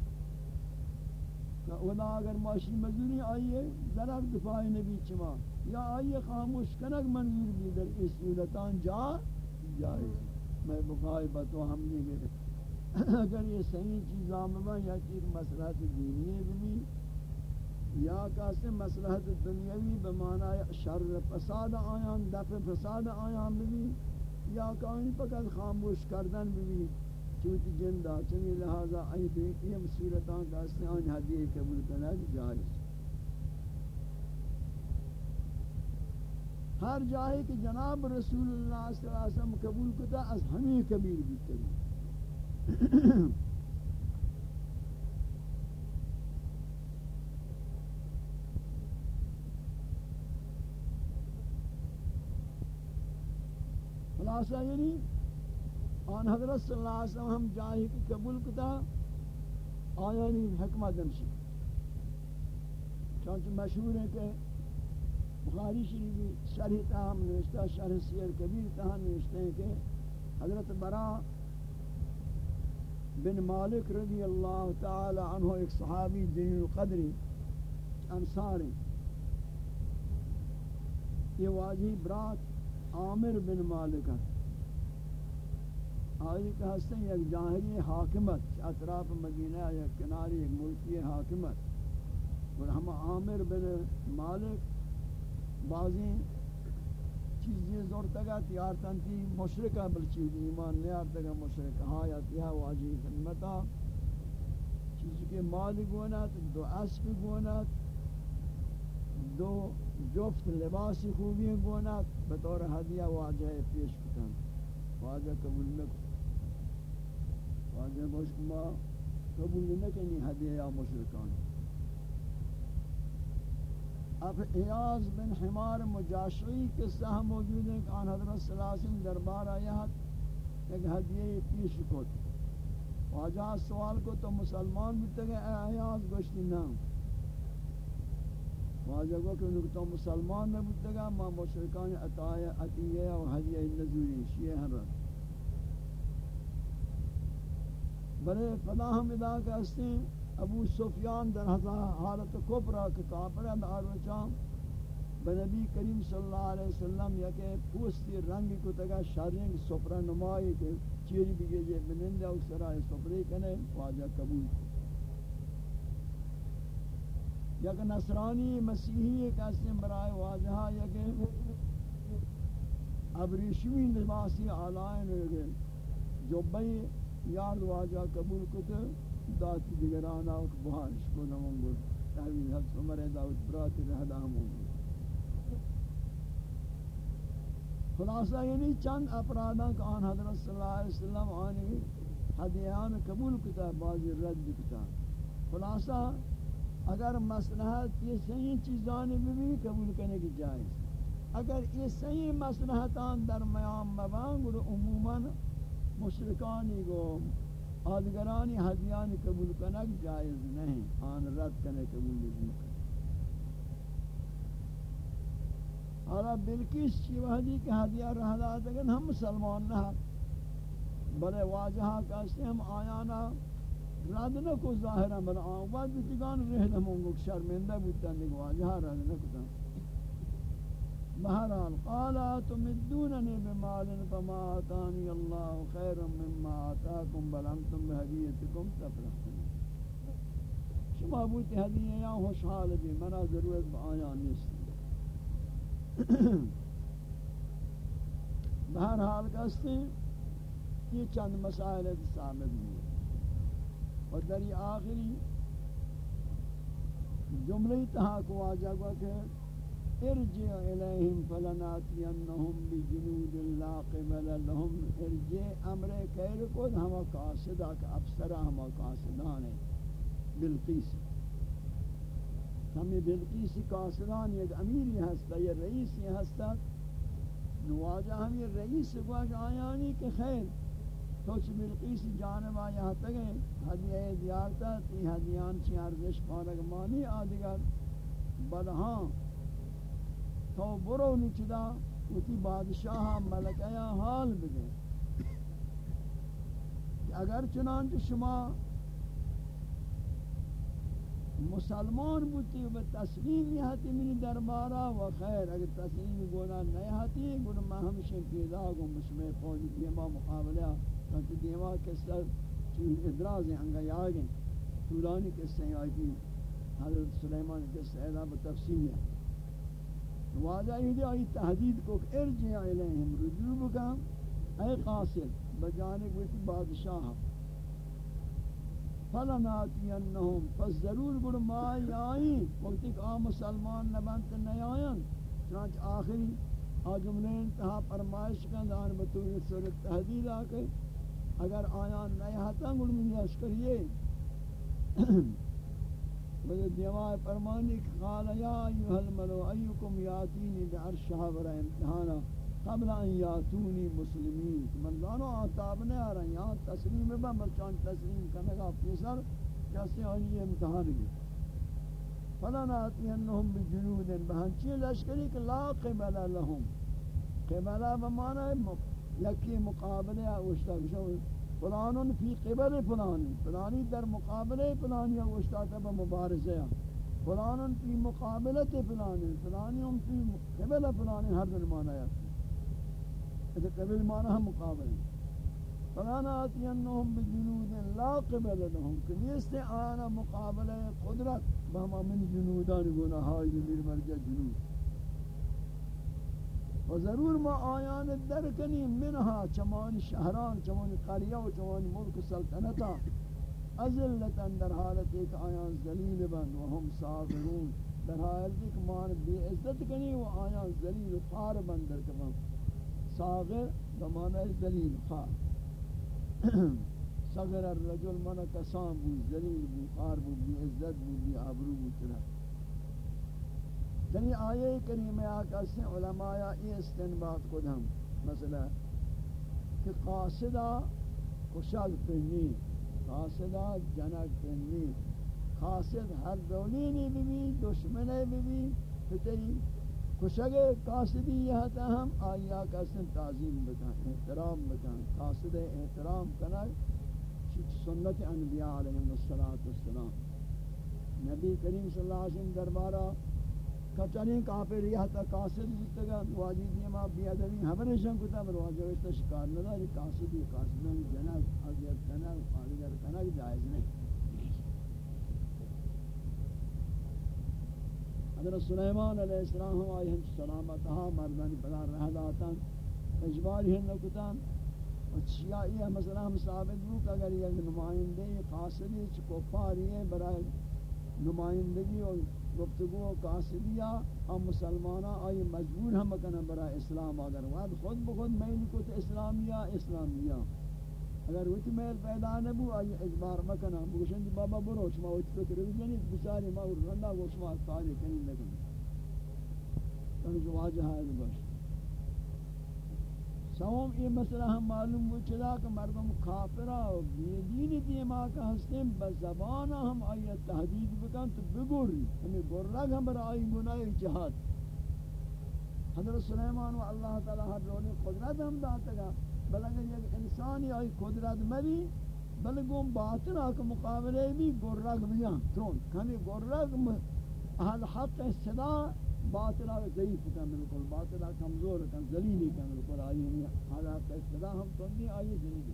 ودا اگر ماشی مزوری آئیے ضرر دفاعی نبی چما یا آئیے خاموش کنگ منظور بھی در اس صورتان جا؟ جائز میں بقائی بتو ہم نے گئے اگر یہ صحیح چیزاں میں یا چیز مسلحت دینی بھی یا کاسے مصلحت دنیاوی بمعنی شر فساد آیان، دفع فساد آیان بھی یا کہیں فقط خاموش کردن بھی چوتی جندہ چمی لہذا ای دیکھئے صورتان کاسے آن حدیث قبول کرنا جائز ہر جائے کہ جناب رسول اللہ صلی اللہ علیہ وسلم قبول کتا از ہمیں کبیر بیتے خلاصہ یعنی آن حضرت صلی اللہ علیہ وسلم ہم جائے کہ قبول کتا، آیا یعنی نہیں حکمت دمشی۔ چونچہ مشہور ہے کہ بخاری شریف شرح تاہم نوشتہ، شرح سیر کبیر تاہم نوشتے ہیں کہ حضرت برا بن مالک رضی اللہ تعالی عنہ ایک صحابی جلیل القدری انصاری یہ واجی برات عامر بن مالک آئی کہ ہستے ہیں ایک جاہری حاکمت اطراف مدینہ یا کناری ایک ملکی حاکمت اور ہم عامر بن مالک بعضی چیزیں زور تگا تیار تنتی مشرکہ بلچید ایمان نیار تگا مشرکہ ہاں یا تیہا واجی خدمتا۔ چیز کے مال گونات دو اسب گونات دو جفت لباس خوبی گونات بطور حدیہ واجہ پیش کتن. واجہ قبول نکو واجہ گوشت ما قبول نکنی حدیہ یا مشرکان. اب ایاز بن حمار مجاشعی قصہ ہم موجود ہے کہ آن حضرت صلی اللہ علیہ وسلم دربار آیا ایک حدیعہ پیش کو واجہ سوال کو تو مسلمان بھی تگے، اے ایاز گوشتی نام. واجہ کو کہ انہوں تو مسلمان میں بودتگا ما مشرکان عطایہ عطیہ و حدیعہ نزوری شیعہ ہر رہا بلے فلا ہم ادا کہتے ہیں، ابو سفیان در حالت کفرہ کے کافر ہیں داروچاں بنبی کریم صلی اللہ علیہ وسلم یا کہ پوستی رنگ کو تگا شارنگ سفرہ نمائی کہ چیری بگے جے بنندہ اس طرح سفرے کنے، واجہ قبول یا کہ نصرانی مسیحی ایک ایسے برائے واجہا یا کہ ابریشوی لباسی آلائن جو بھئی یار واجہ قبول کتے داتی دیگران آوک بہانش کو نمون گل تحویل یعنی حضرت عمر داود براتی رہدا ہمون گل خلاصہ یعنی چند اپرادہ کہ آن حضرت صلی اللہ علیہ وسلم آنی حدیان قبول کتا، بعضی رد کتا۔ خلاصہ اگر مصلحت یہ صحیح چیزانی بھی قبول کرنے کی جائز اگر یہ صحیح مصلحتان درمیان مبانگ عموماً مشرکانی گو آدگرانی حدیان قبول کنک جائز نہیں، آن رد کنے قبول نہیں حالا بلکیس چی وحدی کہ حدیہ رہا دکن ہم مسلمان نہ بلے واجہا کہتے ہم آیانا رد نہ کو ظاہرہ بل آن بعد بیتگان رہ دمونگو شرمندہ بودتا نگو واجہا رد نہ کو بہرحال قال تمدونني بمال فما آتاني الله خيرا مما آتاكم بل انتم بهديتكم تفرحون شما بوت هدیه یا خوشحال بھی منا ضرورت با نیست. *coughs* بہرحال کہتے یہ چند مسائل ثابت ہوئے اور در یہ آخری جملہ تحاک واجہ کہ ارجع الیہم فلناتینہم بجنود لا قبل لهم ارجع امر کہر کو ہم قاصدہ کہ افسرہ ہم قاصدان ہیں، بلقیس۔ ہمیں بلقیس قاصدان ایک امیری ہستا یہ رئیسی ہستا، نواجہ ہم یہ رئیس گواج آیانی کہ خیر تو چھ بلقیس جانب آیا تگے حدیعہ دیارتا تی حدیان چی ارزش پارک مانی آدگر بلہاں تو برو نچدا، اتی بادشاہ ملکہ حال بگے اگر چنانچہ شما مسلمان بوتی و تسلیم یہتی منی دربارا و خیر اگر تسلیم گونا نیہتی گونا میں ہمشہ پیدا گو مشمع پوجی دیما مقابلہ تاکہ دیما کسر چیز ادراز ہیں انگا یاگیں طولانی کسر ہیں آئی حضرت سلیمان کسر ایدہ بتفصیل ہے واجہ یہ آئی تحدید کو ارجع الیہم رجوع بکا اے قاصد بجانب ویتی بادشاہ فلناتینہم پس ضرور گر مائی آئی وقتی کہ آم مسلمان نبانت نیائن چنانچہ آخری آ انتہا فرمائش کا دان بطور صورت تحدید آکے اگر آیان نئے ہاتھاں گل من لشکریے بلے دیوائے فرمانی کہ قال یا ایوہ الملو ایوکم یاتینی بعرشہ برا امتحانا قبل ان یاتونی مسلمین من دانو آتاب نہیں آ رہا ہیں یہاں تسلیم با مرچان تسلیم کرنے کرنگا پیسر کیسے آئی امتحان گئے فلن آتینہم بجنود، بہنچی لشکری کہ لا قبل لهم قبل بمانا یکی مقابلے اوشتا کشو فلان فی قبل فلان، فلانی در مقابلے فلانی اوشتا تب مبارزہ فلان فی مقابلت فلان، فلانی فی قبل فلان، ہر دن مانا ہے اذا اچھا، قبل مانا ہم مقابل فلانا آتینہم بجنود لا قبل لهم کنیست آنا مقابل قدرت، بہما من جنودان گناہائی دمیر مرجع جنود۔ و ضرور ما آیان درکنیم منها چمان شہران چمان قریہ و چمان ملک سلطنتا. ازلتا در حالت ایک آیان ذلیل بند و ہم صاغرون در حالت ایک مان بی عزت کنی و آیان ذلیل و خار بند در کنم صاغر بمعنی ذلیل خار صغر *clears throat* الرجل من کسان بو ذلیل بو خار بو بی عزت بو بی عبرو بو چرا یعنی آیے کریمہ آقا سے علماء یہ استنباط کو ہم مثلا کہ قاصدہ کشل پہنی قاصدہ جنک پہنی قاصد ہر دولینی بھی دشمنے بھی فتری کشگ قاصدی یہ تا ہم آیا کا سن تعظیم بتائیں احترام بتائیں قاصد احترام کرنا سنت انبیاء علیہم السلام نبی کریم صلی اللہ علیہ وسلم دربارہ کچانی کافر یہ تا قاصد بتگا واجی دیما بیادبی ہمیں شان کو تا واجی اس شکار نہ داری قاصدی، قاصدان جناب اگر کنا اگر کنا جائز نہیں حضرت سلیمان علیہ السلام ہم آئی ہم سلامت مردانی بلا رہ داتان اجبار ہی نکتان اور چیائی مثلا ہم ثابت ہوں کہ اگر یہ نمائندے قاصدی چکو پاری ہے برای نمائندگی اور گفتگو قاصدیہ، ہم مسلمانہ آئی مجبور ہم کنا برا اسلام اگر واد خود بخود میل کت اسلامیہ اسلامیہ۔ اگر وچ میل پیدا نہ بو آئی اجبار مکنا۔ بوشن دی جی بابا برو، شما وچ تو وی یعنی بیچارے ما رندا گوشما شما کہیں نہ کہیں۔ تن جو واجہ ہے، بس۔ سوم، یہ مسئلہ ہم معلوم ہو چلا کہ مردم کافرہ و بی دین دیما کا ہستیں بزبان ہم آئی تحدید بکن تو بگوری ہمیں گرگ ہم بر آئی گناہ جہاد۔ حضرت سلیمان و اللہ تعالی ہر رونے قدرت ہم داتا گا۔ بل اگر یک انسانی آئی قدرت مری بل گم باطن آکا مقابلے بھی گرگ بیان چون کمی گرگ اہل حق صدا باطن آکا ضعیف کن بلکل باطن آکا کمزور کن ذلیلی کن بلکل، آئی ہمی اہل حق صدا ہم تندی آئی ذلیلی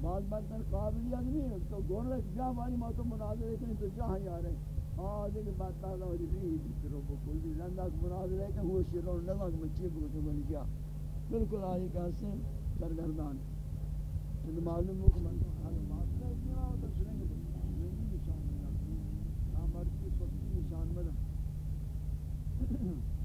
بعض برتر قابلیت نہیں ہے، تو گرگ جا باری ما تو مناظرے کنی تو جہاں یارے آدھے کہ بات بات ہوئی بھی کرو بکل بھی لندہ مناظرے کنی وہ شیرون لگا کہ مچی بکل تو کیا۔ بالکل آئی کہتے ہیں سرگردان۔ تو معلوم ہو کہ من حال معاشرہ اتنا ہوتا سنیں گے نہیں نشان ملا نامر کی سوچی نشان ملا لها عرشها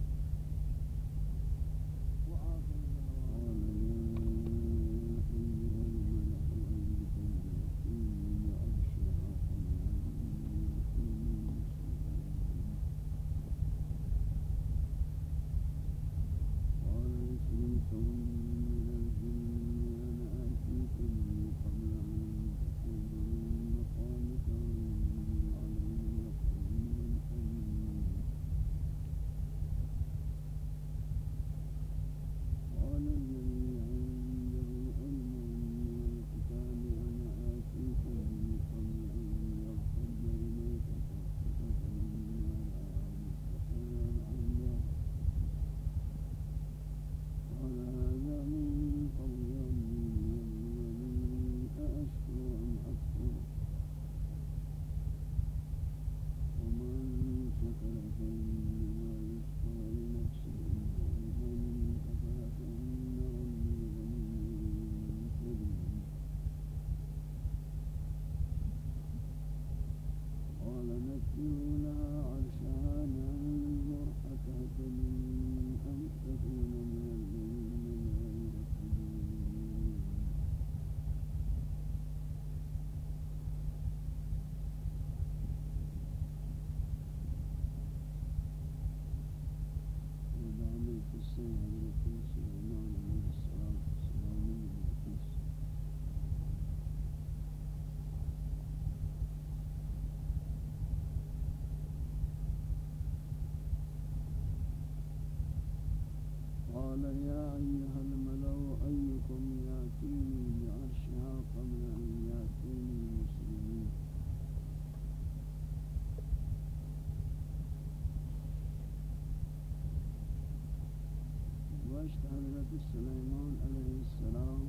سلیمان علیہ السلام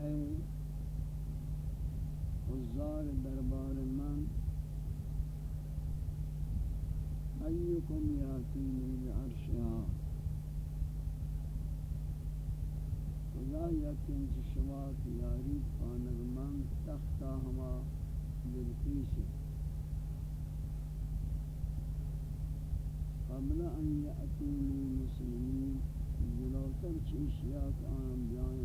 اے حضار دربار من، ایکم یاتینی بعرشها خدا یقین شما یاری پانگ من تختہ ہما بلقیس قبل أن یأتونی مسلمین جلوتر چیشیات آن بیان